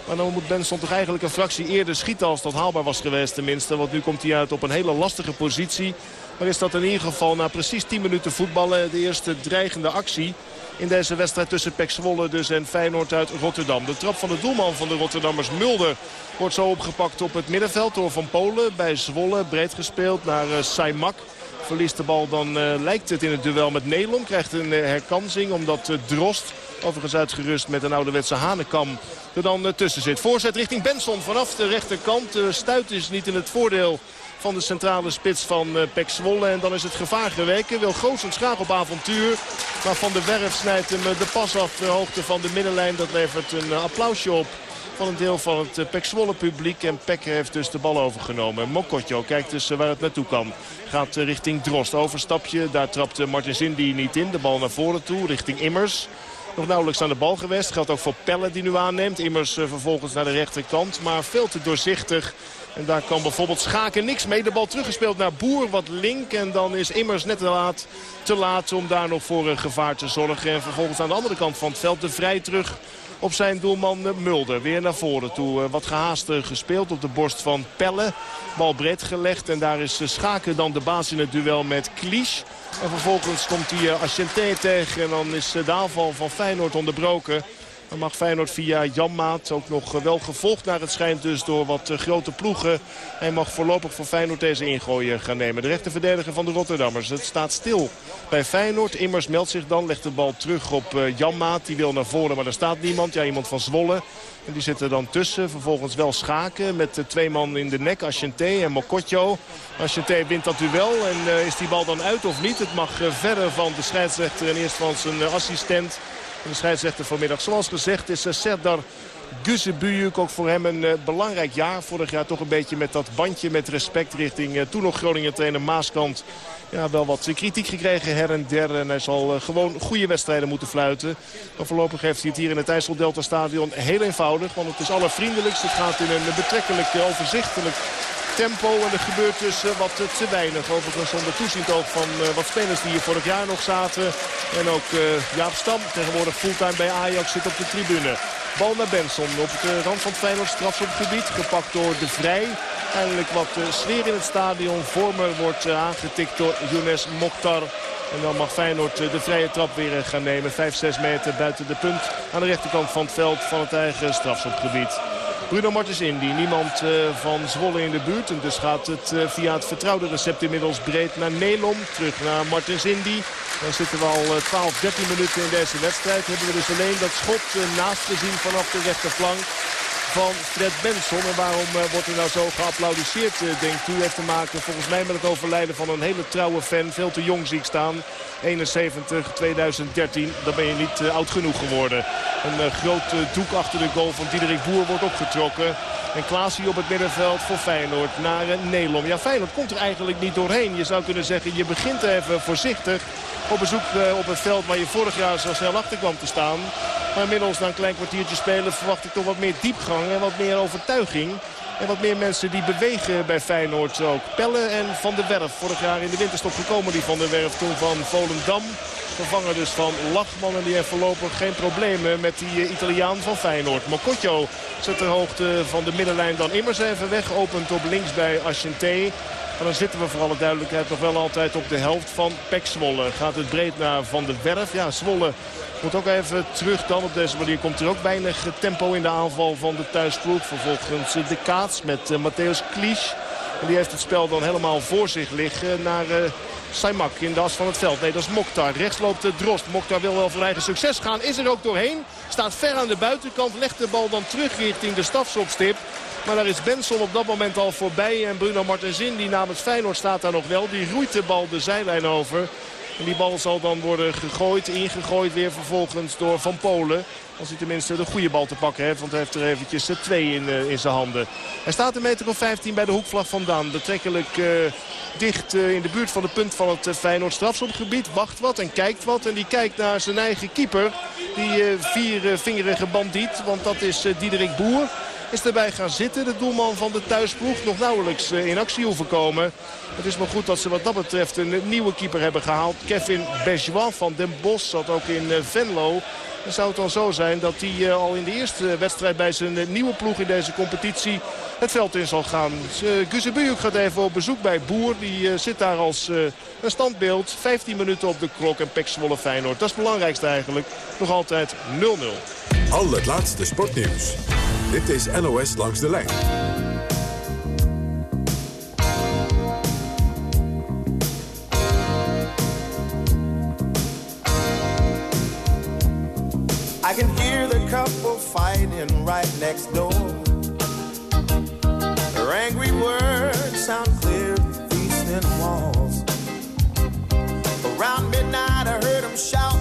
S15: Maar dan moet Benson toch eigenlijk een fractie eerder schieten als dat haalbaar was geweest tenminste. Want nu komt hij uit op een hele lastige positie. Maar is dat in ieder geval na precies 10 minuten voetballen de eerste dreigende actie in deze wedstrijd tussen Pek Zwolle dus en Feyenoord uit Rotterdam. De trap van de doelman van de Rotterdammers Mulder wordt zo opgepakt op het middenveld door Van Polen. Bij Zwolle breed gespeeld naar uh, Saimak. Verliest de bal dan uh, lijkt het in het duel met Nelom. Krijgt een uh, herkansing omdat uh, Drost, overigens uitgerust met een ouderwetse hanekam, er dan tussen zit. Voorzet richting Benson vanaf de rechterkant. Stuit is niet in het voordeel van de centrale spits van uh, Pek Zwolle. En dan is het gevaar geweken. Wil Goossens graag op avontuur. Maar Van de Werf snijdt hem de pas af de hoogte van de middenlijn. Dat levert een applausje op van een deel van het uh, Pek Zwolle publiek. En Pek heeft dus de bal overgenomen. Mokotjo kijkt dus waar het naartoe kan. Gaat richting Drost. Overstapje. Daar trapt Martin Zindi niet in. De bal naar voren toe richting Immers. Nog nauwelijks aan de bal geweest. Geldt ook voor Pelle die nu aanneemt. Immers vervolgens naar de rechterkant. Maar veel te doorzichtig. En daar kan bijvoorbeeld Schaken niks mee. De bal teruggespeeld naar Boer, wat link. En dan is Immers net te laat, te laat om daar nog voor een gevaar te zorgen. En vervolgens aan de andere kant van het veld de vrij terug op zijn doelman Mulder. Weer naar voren toe. Wat gehaast gespeeld op de borst van Pelle. Bal breed gelegd. En daar is Schaken dan de baas in het duel met Klisch. En vervolgens komt hij Aschente tegen. En dan is de aanval van Feyenoord onderbroken. Dan mag Feyenoord via Janmaat ook nog wel gevolgd naar het schijnt dus door wat grote ploegen. Hij mag voorlopig voor Feyenoord deze ingooien gaan nemen. De rechterverdediger van de Rotterdammers. Het staat stil bij Feyenoord. Immers meldt zich dan, legt de bal terug op Janmaat. Die wil naar voren, maar er staat niemand. Ja, iemand van Zwolle. En die zitten dan tussen. Vervolgens wel schaken met twee man in de nek. Aschente en Mokotjo. Aschente wint dat duel. En is die bal dan uit of niet? Het mag verder van de scheidsrechter en eerst van zijn assistent. En de scheidsrechter vanmiddag. Zoals gezegd is Serdar Guzebuyuk ook voor hem een uh, belangrijk jaar. Vorig jaar toch een beetje met dat bandje met respect richting uh, toen nog Groningen trainer Maaskant. Ja, wel wat kritiek gekregen her en der. En hij zal gewoon goede wedstrijden moeten fluiten. Maar voorlopig heeft hij het hier in het IJsseldelta stadion heel eenvoudig. Want het is allervriendelijkst. Het gaat in een betrekkelijk overzichtelijk tempo. En er gebeurt dus uh, wat uh, te weinig. Overigens onder toezicht ook van uh, wat spelers die hier vorig jaar nog zaten. En ook Jaap Stam, tegenwoordig fulltime bij Ajax, zit op de tribune. Bal naar Benson op de rand van het Feyenoord strafschopgebied. Gepakt door De Vrij. Eindelijk wat eh, sfeer in het stadion. Vormer wordt eh, aangetikt door Younes Mokhtar. En dan mag Feyenoord eh, de vrije trap weer eh, gaan nemen. 5, 6 meter buiten de punt aan de rechterkant van het veld van het eigen strafschopgebied. Bruno Martens Indy, niemand eh, van Zwolle in de buurt. En dus gaat het eh, via het vertrouwde recept inmiddels breed naar Nelom. Terug naar Martens Indy. Dan zitten we al eh, 12, 13 minuten in deze wedstrijd. Hebben we dus alleen dat schot eh, naast gezien vanaf de rechterflank van Fred Benson. En waarom eh, wordt hij nou zo geapplaudisseerd, eh, denkt u? Heeft te maken volgens mij met het overlijden van een hele trouwe fan. Veel te jong zie ik staan. 71, 2013. Dan ben je niet eh, oud genoeg geworden. Een groot eh, doek achter de goal van Diederik Boer wordt opgetrokken. En Klaasie op het middenveld voor Feyenoord naar Nelom. Ja, Feyenoord komt er eigenlijk niet doorheen. Je zou kunnen zeggen, je begint even voorzichtig op bezoek op het veld waar je vorig jaar zo snel achter kwam te staan. Maar inmiddels na een klein kwartiertje spelen verwacht ik toch wat meer diepgang en wat meer overtuiging. En wat meer mensen die bewegen bij Feyenoord ook. Pelle en Van der Werf. Vorig jaar in de winterstop gekomen die Van der Werf toen van Volendam. Vervanger dus van Lachman en die heeft voorlopig geen problemen met die eh, Italiaan van Feyenoord. Mokotjo zet ter hoogte van de middenlijn dan immers even weg. Opent op links bij Asciente. Maar dan zitten we voor alle duidelijkheid nog wel altijd op de helft van Pek Zwolle. Gaat het breed naar Van der Werf. Ja, Zwolle moet ook even terug dan. Op deze manier komt er ook weinig tempo in de aanval van de thuisploeg. Vervolgens de kaats met uh, Matthäus Klisch. En die heeft het spel dan helemaal voor zich liggen naar... Uh, Saimak in de as van het veld. Nee, dat is Mokhtar. Rechts loopt de Drost. Mokhtar wil wel voor eigen succes gaan. Is er ook doorheen. Staat ver aan de buitenkant. Legt de bal dan terug richting de stafsopstip. Maar daar is Benson op dat moment al voorbij. En Bruno Martensin, die namens Feyenoord staat daar nog wel. Die roeit de bal de zijlijn over. En die bal zal dan worden gegooid, ingegooid weer vervolgens door Van Polen. Als hij tenminste de goede bal te pakken heeft. Want hij heeft er eventjes twee in, uh, in zijn handen. Hij staat een meter of 15 bij de hoekvlag vandaan. Betrekkelijk uh, dicht uh, in de buurt van de punt van het Feyenoord strafschopgebied. Wacht wat en kijkt wat. En die kijkt naar zijn eigen keeper. Die viervingerige bandiet. Want dat is Diederik Boer is erbij gaan zitten. De doelman van de thuisploeg nog nauwelijks in actie hoeven komen. Het is maar goed dat ze wat dat betreft een nieuwe keeper hebben gehaald. Kevin Bejois van Den Bosch zat ook in Venlo. Dan zou het dan zo zijn dat hij uh, al in de eerste wedstrijd bij zijn nieuwe ploeg in deze competitie het veld in zal gaan. Uh, Guzebujuk gaat even op bezoek bij Boer. Die zit daar als een standbeeld. 15 minuten op de klok en Pek Zwolle Feyenoord. Dat is het belangrijkste eigenlijk. Nog altijd 0-0.
S19: Al het laatste sportnieuws. Dit is NOS Langs de Lijn.
S20: I can hear the couple fighting right next door. Their angry words sound clear through thin walls. Around midnight, I heard them shout,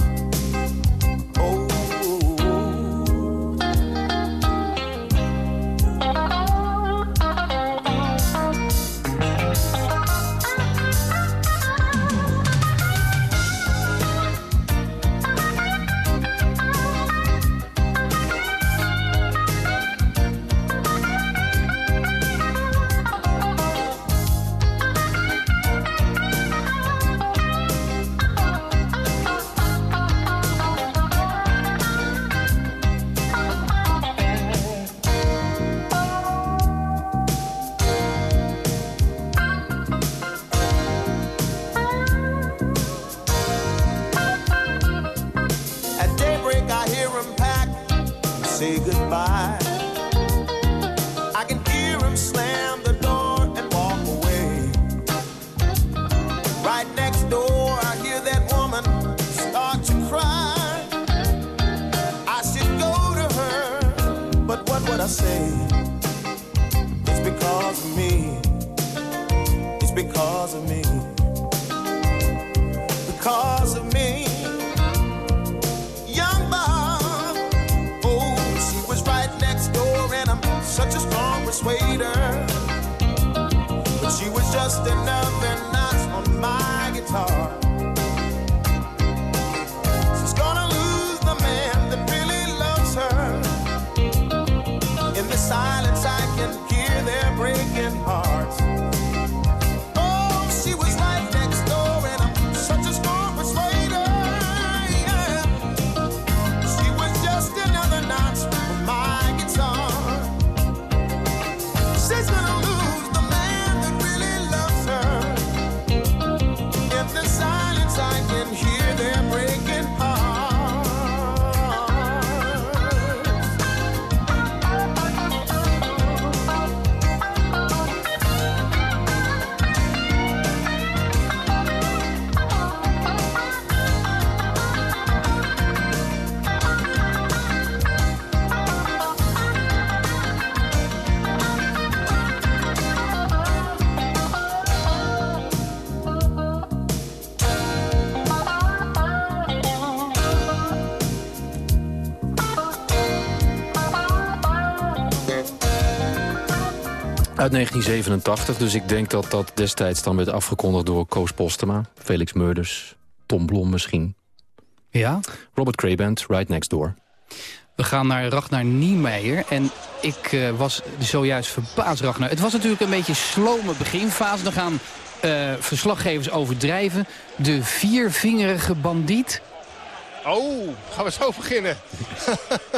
S9: Uit 1987, dus ik denk dat dat destijds dan werd afgekondigd door Koos Postema, Felix Meurders, Tom Blom misschien.
S13: Ja?
S9: Robert Crabant, Right Next Door.
S13: We gaan naar Ragnar Niemeyer. En ik eh, was zojuist verbaasd, Ragnar. Het was natuurlijk een beetje slome beginfase. Dan gaan eh, verslaggevers overdrijven. De viervingerige bandiet.
S15: Oh, gaan we zo beginnen?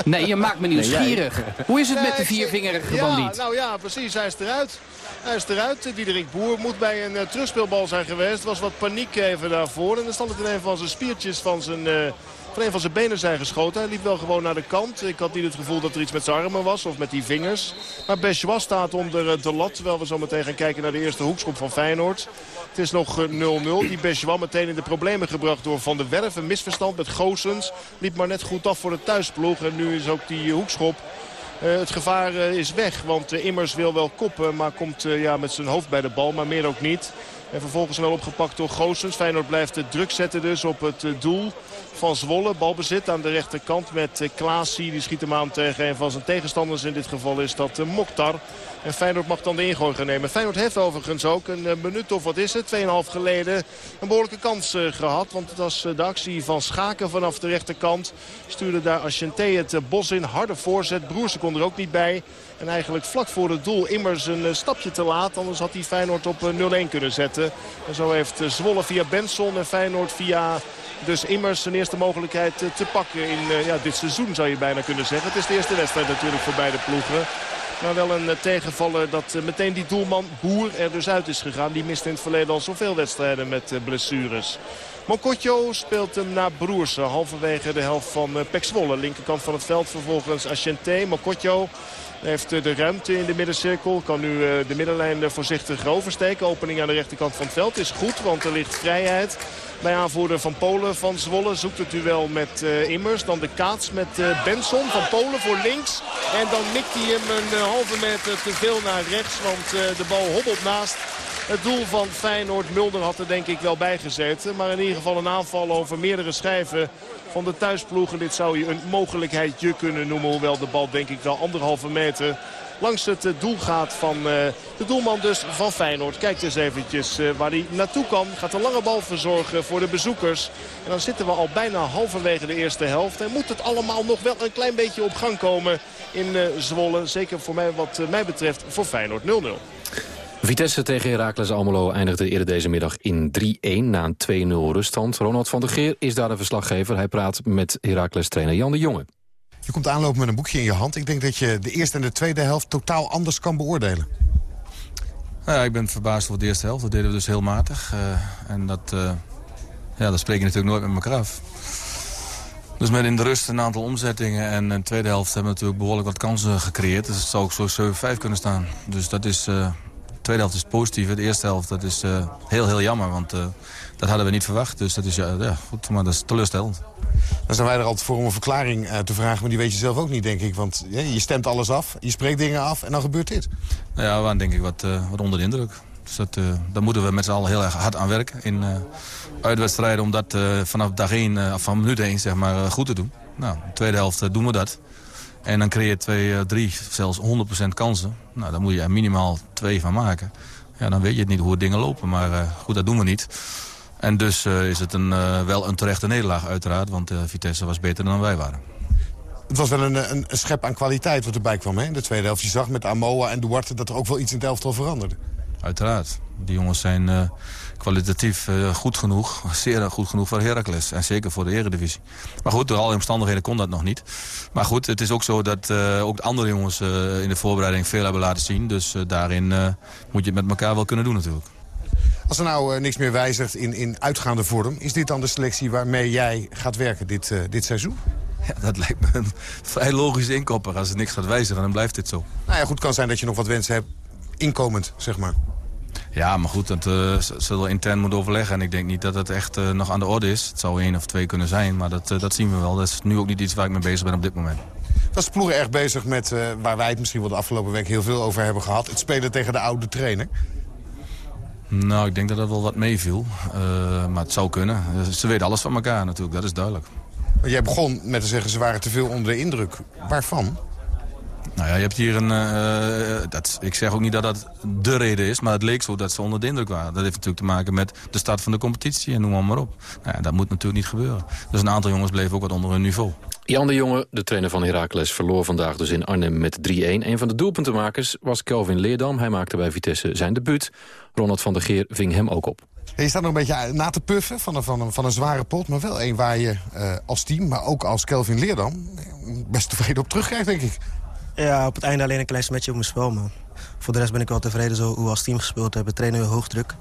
S13: Nee, je maakt me nieuwsgierig. Hoe is het met de viervingerige
S15: ja,
S13: bandiet?
S15: nou ja, precies. Hij is eruit. Hij is eruit. Diederik Boer moet bij een uh, terugspeelbal zijn geweest. Er was wat paniek even daarvoor. En dan stond het in een van zijn spiertjes van zijn... eh, van een van zijn benen zijn geschoten. Hij liep wel gewoon naar de kant. Ik had niet het gevoel dat er iets met zijn armen was of met die vingers. Maar Besjois staat onder eh, de lat. Terwijl we zo meteen gaan kijken naar de eerste hoekschop van Feyenoord. Het is nog eh, 0-0. Die Besjois meteen in de problemen gebracht door Van der Werf. Een misverstand met Goosens. Liep maar net goed af voor de thuisploeg. En nu is ook die eh, hoekschop eh, het gevaar eh, is weg, want eh, Immers wil wel koppen, maar komt eh, ja, met zijn hoofd bij de bal, maar meer ook niet. En vervolgens wel opgepakt door Goossens. Feyenoord blijft de druk zetten dus op het eh, doel van Zwolle. Balbezit aan de rechterkant met uh, Klaasie. Die schiet hem aan tegen een van zijn tegenstanders. In dit geval is dat uh, Mokhtar. En Feyenoord mag dan de ingooi gaan nemen. Feyenoord heeft overigens ook een minuut of wat is het, 2,5 geleden een behoorlijke kans gehad. Want het was de actie van Schaken vanaf de rechterkant. Stuurde daar Asciente het bos in. Harde voorzet. Broersen kon er ook niet bij. En eigenlijk vlak voor het doel immers een uh, stapje te laat. Anders had hij Feyenoord op 0-1 kunnen zetten. En zo heeft Zwolle via Benson en Feyenoord via dus immers zijn eerste mogelijkheid te pakken in ja, dit seizoen zou je bijna kunnen zeggen. Het is de eerste wedstrijd natuurlijk voor beide ploegen. Maar wel een tegenvaller dat meteen die doelman Boer er dus uit is gegaan. Die mist in het verleden al zoveel wedstrijden met blessures. Mokotjo speelt hem naar Broersen. Halverwege de helft van Pek Zwolle. Linkerkant van het veld vervolgens Asciente. Mokotjo heeft de ruimte in de middencirkel. Kan nu de middenlijn voorzichtig oversteken. Opening aan de rechterkant van het veld is goed, want er ligt vrijheid. Bij aanvoerder van Polen van Zwolle zoekt het duel met Immers. Dan de kaats met Benson van Polen voor links. En dan mikt hij hem een halve meter te veel naar rechts. Want de bal hobbelt naast het doel van Feyenoord. Mulder had er denk ik wel bij gezeten. Maar in ieder geval een aanval over meerdere schijven van de thuisploegen. Dit zou je een mogelijkheidje kunnen noemen. Hoewel de bal denk ik wel anderhalve meter langs het doel gaat van uh, de doelman dus van Feyenoord. Kijkt eens eventjes uh, waar hij naartoe kan. Gaat een lange bal verzorgen voor de bezoekers. En dan zitten we al bijna halverwege de eerste helft. En moet het allemaal nog wel een klein beetje op gang komen in Zwolle. Zeker voor mij wat mij betreft voor Feyenoord 0-0.
S9: Vitesse tegen Heracles Almelo eindigde eerder deze middag in 3-1 na een 2-0 ruststand. Ronald van der Geer is daar de verslaggever. Hij praat met Heracles trainer Jan de Jonge.
S21: Je komt aanlopen met een boekje in je hand. Ik denk dat je de eerste en de tweede helft totaal anders kan beoordelen.
S22: Nou ja, ik ben verbaasd over de eerste helft. Dat deden we dus heel matig. Uh, en dat, uh, ja, dat spreek je natuurlijk nooit met elkaar af. Dus met in de rust een aantal omzettingen. En in de tweede helft hebben we natuurlijk behoorlijk wat kansen gecreëerd. Dus het zou ook zo 7-5 kunnen staan. Dus dat is, eh, tweede helft is positief. De eerste helft dat is eh, heel, heel jammer. Want eh, dat hadden we niet verwacht. Dus dat is, ja, ja, goed, maar dat is teleurstellend.
S21: Dan zijn wij er altijd voor om een verklaring eh, te vragen. Maar die weet je zelf ook niet, denk ik. Want ja, je stemt alles af, je spreekt dingen af en dan gebeurt dit.
S22: Nou ja, we waren denk ik wat, wat onder de indruk. Dus dat, daar moeten we met z'n allen heel erg hard aan werken. In uitwedstrijden om dat vanaf dag 1, uh, van minuut 1 zeg maar, goed te doen. Nou, de tweede helft doen we dat. En dan creëer je twee, eh, drie, zelfs 100% kansen. Nou, daar moet je er minimaal twee van maken. Ja, dan weet je het niet hoe dingen lopen. Maar eh, goed, dat doen we niet. En dus eh, is het een, wel een terechte nederlaag uiteraard. Want Vitesse was beter dan wij waren.
S21: Het was wel een, een, een schep aan kwaliteit wat erbij kwam hè? in de tweede helft. Je zag met Amoa en Duarte dat er ook wel iets in het elftal veranderde.
S22: Uiteraard. Die jongens zijn kwalitatief eh, goed genoeg. Zeer goed genoeg voor Heracles. En zeker voor de eredivisie. Maar goed, door alle omstandigheden kon dat nog niet. Maar goed, het is ook zo dat eh, ook de andere jongens eh, in de voorbereiding veel hebben laten zien. Dus daarin moet je het met elkaar wel kunnen doen natuurlijk.
S21: Als er nou niks meer wijzigt in, in uitgaande vorm... is dit dan de selectie waarmee jij gaat werken dit, dit seizoen?
S22: Ja, dat lijkt me een vrij logische inkopper. Als er niks gaat wijzigen, dan blijft dit zo.
S21: Nou ja, goed, kan zijn dat je nog wat wensen hebt. Inkomend, zeg maar.
S22: Ja, maar goed, dat eh, z- zullen we intern moeten overleggen. En ik denk niet dat het echt eh, nog aan de orde is. Het zou één of twee kunnen zijn, maar dat, eh, dat zien we wel. Dat is nu ook niet iets waar ik mee bezig ben op dit moment.
S21: Was de ploeg erg bezig met, eh, waar wij het misschien wel de afgelopen week heel veel over hebben gehad... het spelen tegen de oude trainer?
S22: Nou, ik denk dat dat wel wat meeviel. Eh, maar het zou kunnen. Eh, Ze weten alles van elkaar natuurlijk, dat is duidelijk.
S21: Jij begon met te zeggen ze waren te veel onder de indruk. Waarvan?
S22: Nou ja, je hebt hier een... eh, dat, ik zeg ook niet dat dat de reden is, maar het leek zo dat ze onder de indruk waren. Dat heeft natuurlijk te maken met de start van de competitie en noem maar, maar op. Nou ja, dat moet natuurlijk niet gebeuren. Dus een aantal jongens bleven ook wat onder hun niveau.
S9: Jan de Jonge, de trainer van Heracles, verloor vandaag dus in Arnhem met 3-1. Een van de doelpuntenmakers was Kelvin Leerdam. Hij maakte bij Vitesse zijn debuut. Ronald van der Geer ving hem ook op.
S21: Je staat nog een beetje na te puffen van een, van een, van een zware pot. Maar wel een waar je eh, als team, maar ook als Kelvin Leerdam... eh, best tevreden op terugkrijgt, denk ik.
S23: Ja, op het einde alleen een klein smetje op mijn spel. Maar voor de rest ben ik wel tevreden zo hoe we als team gespeeld hebben. Trainen we hoog druk.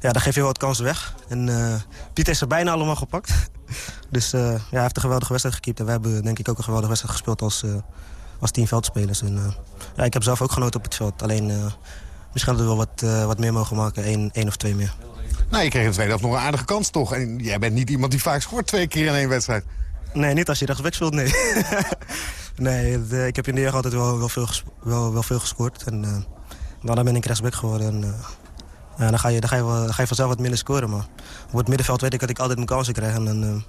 S23: Ja, dan geef je wel wat kansen weg. En eh Piet heeft ze bijna allemaal gepakt. dus eh, ja, hij heeft een geweldige wedstrijd gekiept. En wij hebben denk ik ook een geweldige wedstrijd gespeeld als, eh, als team veldspelers. En, ja, ik heb zelf ook genoten op het veld. Alleen misschien hadden we wel wat, wat meer mogen maken. Eén, één of twee meer.
S21: Nou, je kreeg in de tweede helft nog een aardige kans, toch? En jij bent niet iemand die vaak scoort twee keer in één wedstrijd.
S23: Nee, niet als je rechtsback speelt, nee. nee, eh, ik heb in de jeugd altijd wel, wel, veel, wel, wel veel gescoord. En eh, daarna ben ik rechtsback geworden. En, eh, dan, ga je, dan, ga je wel, dan ga je vanzelf wat minder scoren. Maar op het middenveld weet ik dat ik altijd mijn kansen krijg. En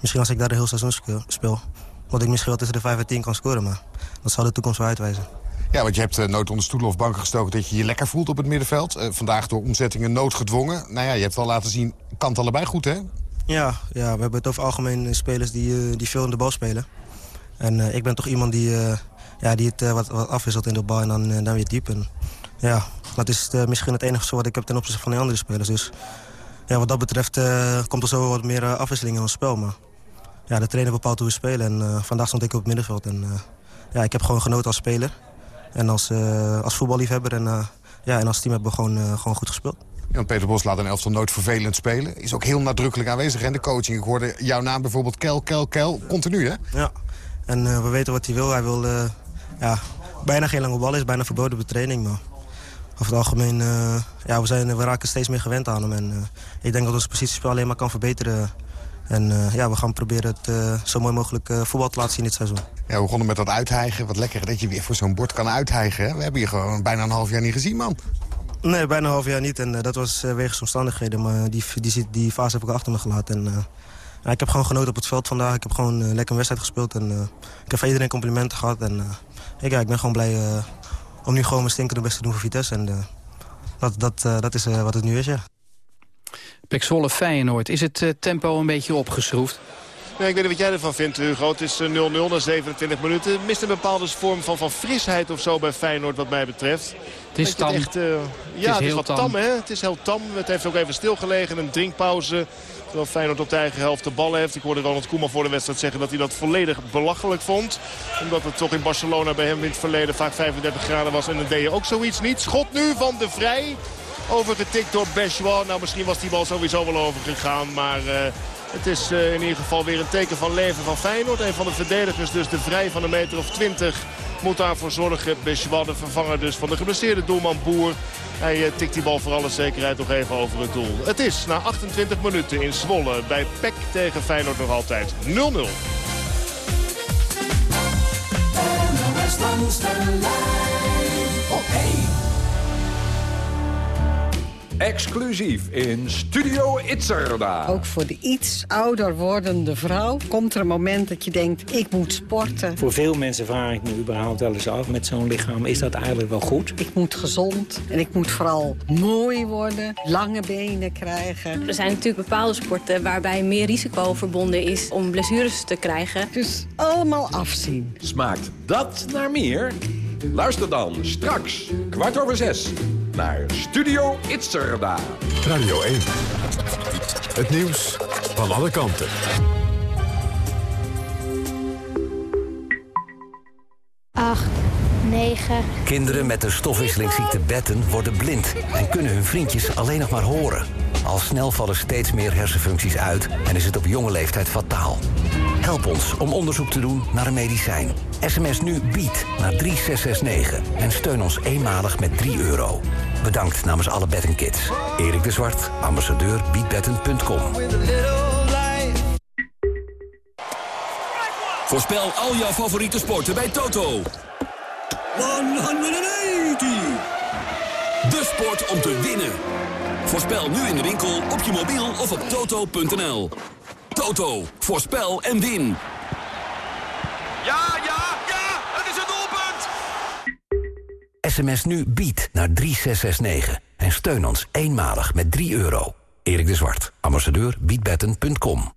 S23: misschien als ik daar de hele seizoen speel, dat ik misschien wel tussen de 5 en 10 kan scoren. Maar dat zal de toekomst wel uitwijzen.
S21: Ja, want je hebt eh, nooit onder stoelen of banken gestoken dat je je lekker voelt op het middenveld. Vandaag door omzettingen noodgedwongen. Nou ja, je hebt wel laten zien, kan het allebei goed, hè?
S23: Ja, ja, we hebben het over algemeen spelers die, die veel in de bal spelen. En eh, ik ben toch iemand die, eh, ja, die het eh, wat, wat afwisselt in de bal en dan, dan weer diep. En, ja, dat is misschien het enige wat ik heb ten opzichte van de andere spelers. Dus ja, wat dat betreft komt er zo wat meer afwisseling in ons spel. Maar ja, de trainer bepaalt hoe we spelen. En vandaag stond ik op het middenveld. En ja, ik heb gewoon genoten als speler. En als, als voetballiefhebber. En, ja, en als team hebben we gewoon, gewoon goed gespeeld.
S21: Ja, Peter Bos laat een elftal nooit vervelend spelen. Is ook heel nadrukkelijk aanwezig in de coaching. Ik hoorde jouw naam bijvoorbeeld Kel, Kel, Kel. Continu, hè?
S23: Ja, en eh, we weten wat hij wil. Hij wil eh, ja, bijna geen lange bal is, bijna verboden op de training. Maar over het algemeen, eh, ja, we, zijn, we raken steeds meer gewend aan hem. En ik denk dat ons positiespel alleen maar kan verbeteren. En ja, we gaan proberen het zo mooi mogelijk voetbal te laten zien dit seizoen.
S21: Ja, we begonnen met dat uithijgen. Wat lekker dat je weer voor zo'n bord kan uithijgen. Hè? We hebben je gewoon bijna een half jaar niet gezien, man.
S23: Nee, bijna een half jaar niet. En dat was wegens omstandigheden. Maar die, die, die, die fase heb ik achter me gelaten. En, ik heb gewoon genoten op het veld vandaag. Ik heb gewoon eh, lekker een wedstrijd gespeeld. En, eh, ik heb van iedereen complimenten gehad. En eh, ik, ja, ik ben gewoon blij eh, om nu gewoon mijn stinkende best te doen voor Vitesse. En eh, dat, dat, eh, dat is eh, wat het nu is, ja.
S13: Pek Zwolle Feyenoord. Is het eh, tempo een beetje opgeschroefd?
S15: Nee, ik weet niet wat jij ervan vindt, Hugo. Het is eh, 0-0 na 27 minuten. Mist een bepaalde vorm van, van frisheid of zo bij Feyenoord wat mij betreft.
S13: Het is tam.
S15: echt, ja,
S13: is
S15: het is
S13: heel
S15: wat
S13: tam.
S15: tam. hè? Het is heel tam. Het heeft ook even stilgelegen. Een drinkpauze. Terwijl Feyenoord op de eigen helft de bal heeft. Ik hoorde Ronald Koeman voor de wedstrijd zeggen dat hij dat volledig belachelijk vond. Omdat het toch in Barcelona bij hem in het verleden vaak 35 graden was. En dan deed je ook zoiets niet. Schot nu van de Vrij. Overgetikt door Bejois. Nou, misschien was die bal sowieso wel overgegaan. Maar... eh, Het is eh, in ieder geval weer een teken van leven van Feyenoord. Een van de verdedigers dus de vrij van een meter of 20 moet daarvoor zorgen. Bisjewal de vervanger dus van de geblesseerde doelman Boer. Hij eh, tikt die bal voor alle zekerheid nog even over het doel. Het is na 28 minuten in Zwolle bij PEC tegen Feyenoord nog altijd 0-0.
S24: NOS langs de
S25: Exclusief in Studio Itzerda.
S12: Ook voor de iets ouder wordende vrouw komt er een moment dat je denkt, ik moet sporten.
S26: Voor veel mensen vraag ik me überhaupt wel eens af met zo'n lichaam. Is dat eigenlijk wel goed?
S12: Ik moet gezond en ik moet vooral mooi worden, lange benen krijgen.
S27: Er zijn natuurlijk bepaalde sporten waarbij meer risico verbonden is om blessures te krijgen.
S12: Dus allemaal afzien.
S25: Smaakt dat naar meer? Luister dan straks, kwart over zes, naar Studio Itzerda.
S19: Radio 1. Het nieuws van alle kanten.
S28: Acht, negen.
S29: Kinderen met de stofwisselingsziekte Betten worden blind... en kunnen hun vriendjes alleen nog maar horen. Al snel vallen steeds meer hersenfuncties uit... en is het op jonge leeftijd fataal. Help ons om onderzoek te doen naar een medicijn. SMS nu BIED naar 3669 en steun ons eenmalig met 3 euro. Bedankt namens alle Betten Kids. Erik de Zwart, ambassadeur biedbetten.com.
S30: Voorspel al jouw favoriete sporten bij Toto. 180! De sport om te winnen. Voorspel nu in de winkel, op je mobiel of op toto.nl. Toto, voorspel en win.
S25: Ja, ja, ja, het is een doelpunt!
S29: SMS nu BIED naar 3669 en steun ons eenmalig met 3 euro. Erik de Zwart, ambassadeur biedbetten.com.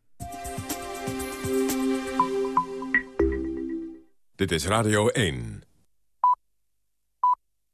S19: Dit is Radio 1.